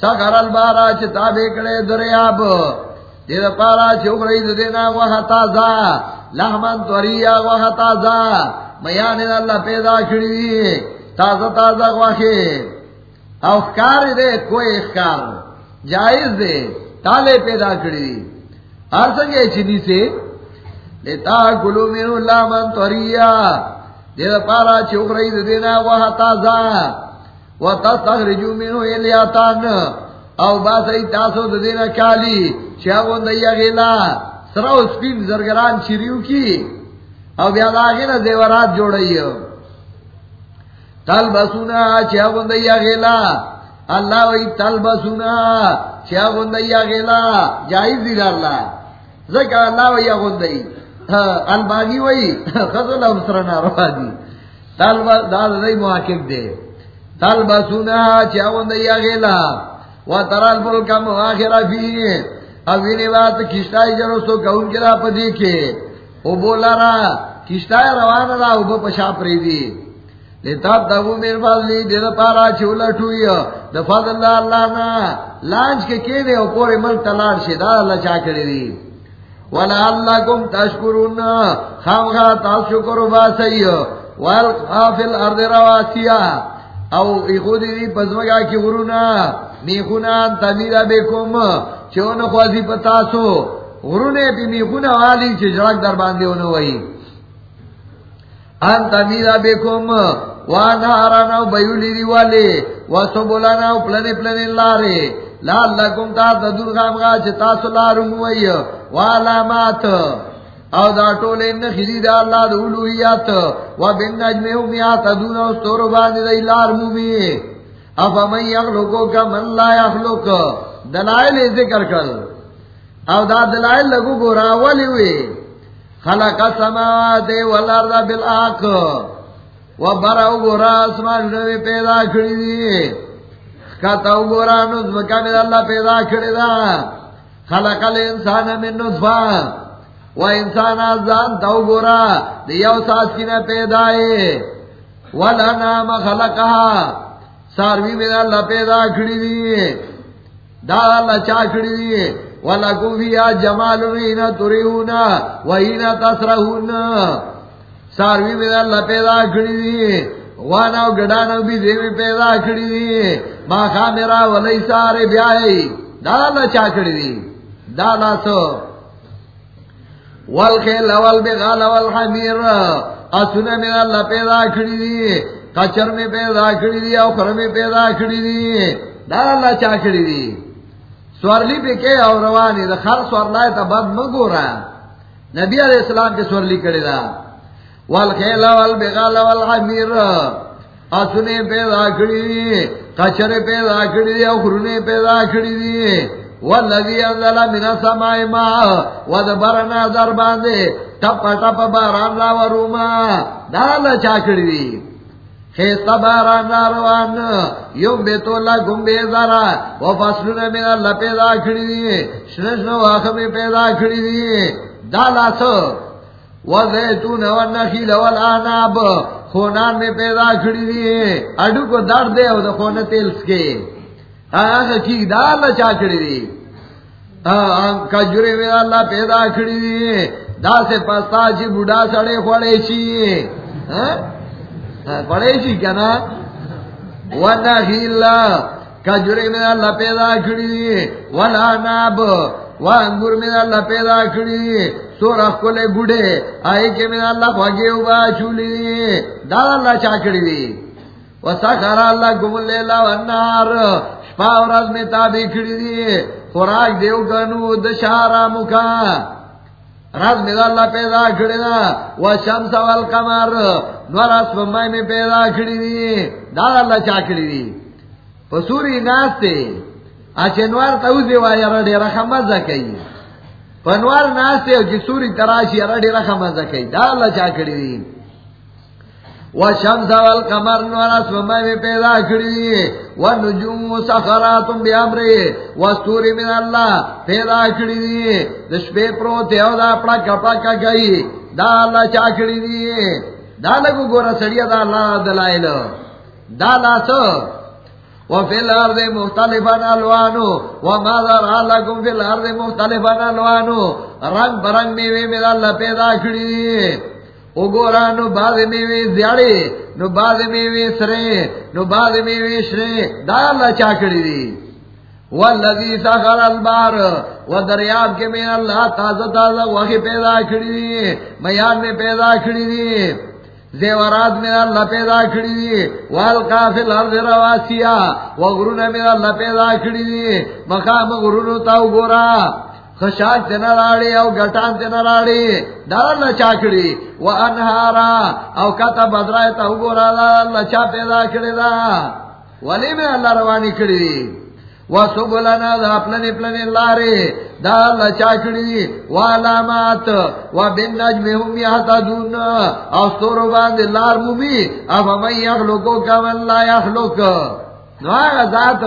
سخر البارا چھ تابے کڑے دریاب دے دپارا چھ اگرئی دینا وحا تازا لحمن طریا وحا تازا میان اللہ پیدا کڑی تازہ تازہ وحی او خکار دے کوئی اخکار جائز دے تالے پیدا کری ہر سنگے چنی سے لیتا گلو من اللہ من توریا. دے پارا چوک رئی دینا وہا تازا و تستخرجو منو الیاتان. او باسی تاسو دینا کالی چاگون دیا غیلا سراو سپین زرگران چریو کی. او بیا داغی نا زیورات جوڑی ہو تل بسونا چیا گندیا گیلا اللہ وی تل بسونا چیا گندیا گیلا جائز دی اللہ ذکر اللہ وی گندئی البانی وی خزل امسرنا روا دی تل بس داد دی محاکم دے. تل بسونا چیا گندیا گیلا و ترال ملکا مواخرہ فی. اب وینی بات کشتائی جرستو کون کرا پا دیکھے او بولا را، کشتائی روان را، او با پشا پریدی. لیتاب تابو میر فضلی دید پارا چولا ٹوئی دا فضل دا اللہ نا. لانچ کے کینے او پورے ملک تلار دا اللہ چاہ دی. ولا اللہ کم تشکرون تاس شکر باسی ارد رواسیا او دی پزمگا کی غرونا. تمیرہ چون خوازی پتاسو. غرونے پی میخونا والی چی جرک در باندے انو وئی. ان تمیرہ بے کم بیولی دی والے واسو بولانا پلنے پلنے لارے لال لکم تا تدور خامگا والامات او دا ٹولے دا اللہ دا و بن امیات او دا افا من یخلقو کا من لا یخلق، دلائل ذکر کر او دا دلائل لگو گو راولی ہوئے خلق سماوات والارض بالآق و براو گو را اسمان پیدا کری دی. کتاو گو را نزمکا من اللہ پیدا کری دا. خلق الانسان من نزفا و انسان آزان تاو گو را دیو ساس کی نا پیدا ہے. والانام خلقها ساروی میں اللہ پیدا کھڑی دی. دا اللہ چاہ کھڑی دی. وَلَكُمْ فِيهَا جَمَالٌ حِينَ تُرِيحُونَ وَحِينَ تَسْرَحُونَ ساروی میں اللہ پیدا کھڑی دی۔ وانا و گڑانا بھی دے میں پیدا کھڑی دی۔ ما خواہ میرا ولی سارے بیائی۔ دا اللہ چاہ کھڑی دی؟ دا اللہ سو۔ والخیل والبغال والحمیر۔ اسونا میں اللہ پیدا کھڑی دی۔ کچر میں پیدا کھڑی دی اوخر میں پیدا کھڑی دی۔ دا اللہ چاہ کھڑی دی؟ سورلی پہ کے اور روانی، دا خر سور تا بد مگو رہا نبی علیہ السلام کے سورلی کڑی دا۔ والخیل والبغال والحمیر. اسونے پیدا کھڑی دی کچر پیدا کھڑی دی اوخر نے پیدا کھڑی دی. والذی انزل من السماء ماء، ودبرنا در باندے ٹپ ٹپ باران لا وروما دال چاکڑی دی. خیستا باران لا روان یوم بیتو اللہ گم بے زارا و فصلنا من اللہ پیدا کھڑی دی شنشن واخم پیدا کھڑی دی. دالا سو وزیتون والنخیل والعناب خونان میں پیدا کھڑی دی اڈو کو در دے او دا خون تیل سکے آگا ٹھیک دا اللہ چاہ کھڑی دی کجورے میں اللہ پیدا کھڑی دی دا سے پستا چی بڑا سڑے خوڑے چی پڑے چی کیا نا؟ ونا خیل کجورے میں اللہ پیدا کھڑی دی ولا ناب و انگور میں اللہ پیدا کھڑی دی سور اخکولے بڑے آئی کے میں اللہ خواگے ہوا چولی دی دا اللہ چاہ کھڑی دی؟ وسخر اللہ گم لیلا والنار شپا اور از میں تابی کھڑی دی خوراک دیو کنو دشارا مکا رز میں اللہ پیدا کھڑی دا وشمس والقمر نور اسمائی میں پیدا کھڑی دی دا اللہ چاہ کھڑی دی پسوری ناس تے اچھے نوار تاوزی وائی رڑی رخم مزا کئی پنوار ناس تے جی سوری تراشی رڑی رخم مزا کئی دا اللہ چاہ کھڑی دی؟ و وشمس والقمر نور اسمائی میں پیدا کھڑی دی ونجوم سخرات بیامرے وستوری من اللہ پیدا کھڑی دی دشپے پروتے او دا پڑا کپا کا گئی دا اللہ چاہ کھڑی دی؟ دا لگو گورا سڑیا دا اللہ دلائل دا لاسو وفی الارض مختلفان الوانو وما ذرا لکم فی الارض مختلفان الوانو رنگ برنگ میوے میں اللہ پیدا کھڑی دی۔ اگورا نو باز میوے زیادے نو باز میوے سرے، نو باز میوے شرے، دا اللہ چاکڑی دی۔ والذی ساخر البار و دریاب کے میں اللہ تازہ تازہ وحی پیدا کھڑی دی، میان میں پیدا کھڑی دی۔ زیورات میں اللہ پیدا کھڑی دی. والقافی الارض رواسیا. و غرون میں اللہ پیدا کھڑی دی. مقام غرون تاو گورا. خشاک تینا راڑی او گٹان تینا راڑی. دار اللہ چاکڑی و انہارا او کتا بدرائی تا اگورا دا اللہ چا پیدا کری دا. ولی میں اللہ روانی کری دی. و سبولانا دا پلنی پلنی لاری دا اللہ چاکڑی و علامات و بن نجمی ہم یحتا دون، او ستورو باندی لار مومی اب ہمیں یخلوکو کم اللہ یخلوک نو آگا ذات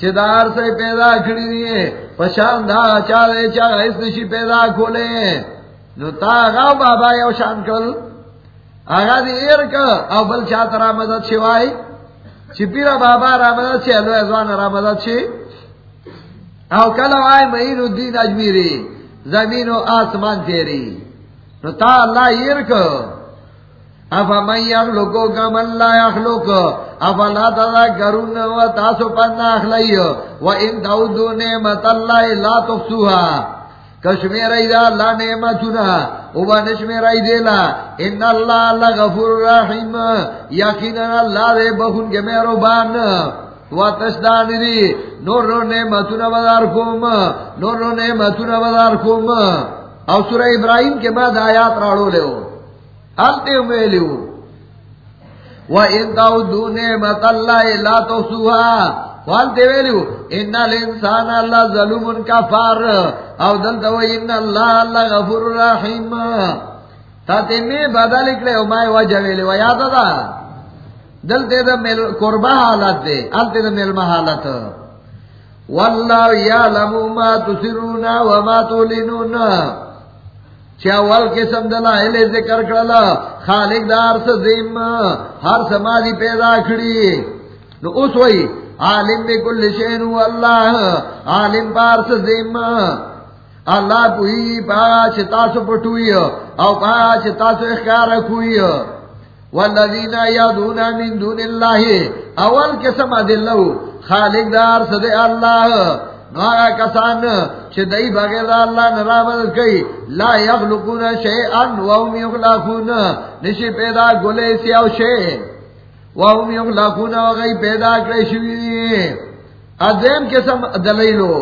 چدار سے پیدا کھڑی دیئے پشان دا چا دے، چا اس نشی پیدا کھولے نو تا آگا بابا یو شان کل آگا دی ایر کا او بل چا ترا مدد شوائی۔ چی پیرا بابا را مدد شی علو ازوان را مدد او کلو آئی مہین الدین اجمیری، زمین و آسمان تیری۔ نو تا اللہ ایر کا افا من یخلقو کم اللہ یخلق۔ افا لا تدا کرون و تاسو پن اخلی۔ و ان دعودو نعمت اللہ لا تفسوها کشمیر ایدہ اللہ نعمتونا۔ او با نشمیر ایدیلا ان اللہ اللہ غفور رحیم، یقینا اللہ دے بخون کے میرو بان و تشدانی دی، نور نور نعمتونا بدار کوم، نور نور نعمتونا بدار کوم. او سورہ ابراہیم کے بعد آیات راڑو لے ہو ہلتے ہوئے لو وہ ان نعمت اللہ لا تو سوہا والتے ویلو ان الانسان اللہ ظلم کا فار او دلتا و ان اللہ اللہ غفور رحیم تاتے میں بدل اکلے او مائے وجہ ویلو و یاد دا، دلتے دا قربہ حالت دے التے دا ملما حالت واللہ یعلم ما تسرون و وما تولنون. چاول قسم دلا اہلے ذکر کرلا خالق دار سے زیم، ہر سمادی پیدا کھڑی نو اس وئی عالم بے کل شین اللہ، عالم پار سے زیم۔ اللہ پوئی پایا چتا سو پٹوئی، او پایا چتا سو اخکار رکھوئی والذین یادون من دون اللہ، اول قسم دلو خالق دار سے اللہ، نوارا کسان چھ دئی بغیر اللہ نرامل کئی۔ لا یخلقون شیئن وهم یخلقون نشی پیدا گلے سیاو شے وهم یخلقون وغی پیدا کرے شوی ادھیم قسم دلیلو.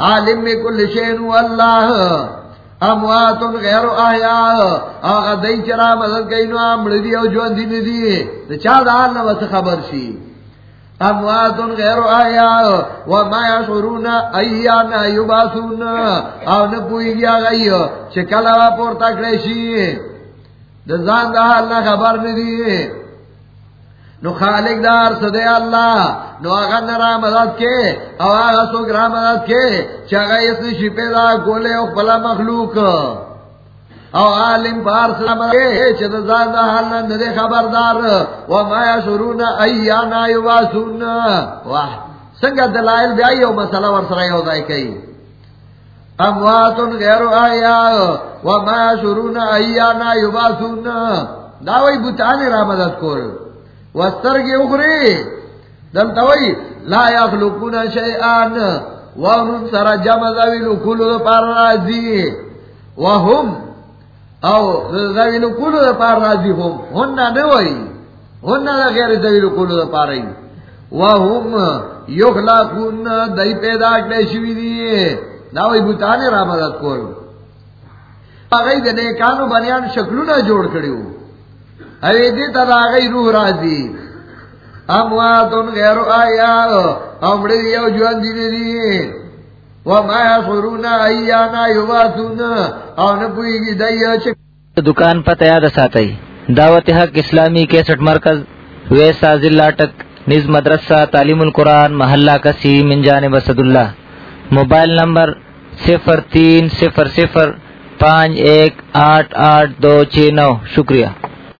عالم میں کل شین اللہ اموات غیر احیاء آغا دئی چرا مدد کئی نو آمڑی او جو اندی ندی چاہ دا آلنا بس خبر شی. اموات غیر آیا وما یشعرون ایانا یباسون او نپوئی گیا گئی چکلا پورتا کرے کلیشی دزان دا حال نا خبر ندی. نو خالق دار صدے اللہ. نو آغا نرا مدد کے، او آغا سوک را مدد کے چاگا اس نے شپے دا گولے او پلا مخلوق. او عالم پار سلام کے چد زان دا حال نہ دے خبردار. و ما یشرون ایانا یواسون واہ سنگ دلائل بیا یو مسئلہ ور سره یو ځای کوي اموات غیر آیا، و ما یشرون ایانا یواسون دا وی بوتان را مدد کول. وستر وسترګي وګري دلته وی لا یخلقون شیئا و سر جمع ذویل کل پر راضی وهم او زویلو کولو دا پار راضی هم. هننا نوائی هننا دا غیر زویلو کولو دا پاری وهم یخلاقون دای پیدا کلی شوی دی ناوی بوتانی را مدد کول. آغای دا نیکانو بنیان شکلونا جوڑ کریو اوی دی تا دا آغای روح راضی امواتون غیر آیا. امڑی یو جوان دی دی دکان پتہ یاد ساتئی دعوت حق اسلامی کیسٹ مرکز ویسا ضلع ٹک نز مدرسہ، تعلیم القرآن، محلہ کسی منجان بسد اللہ موبائل نمبر صفر تین صفر صفر پانچ ایک آٹھ آٹھ دو چھ نو. شکریہ.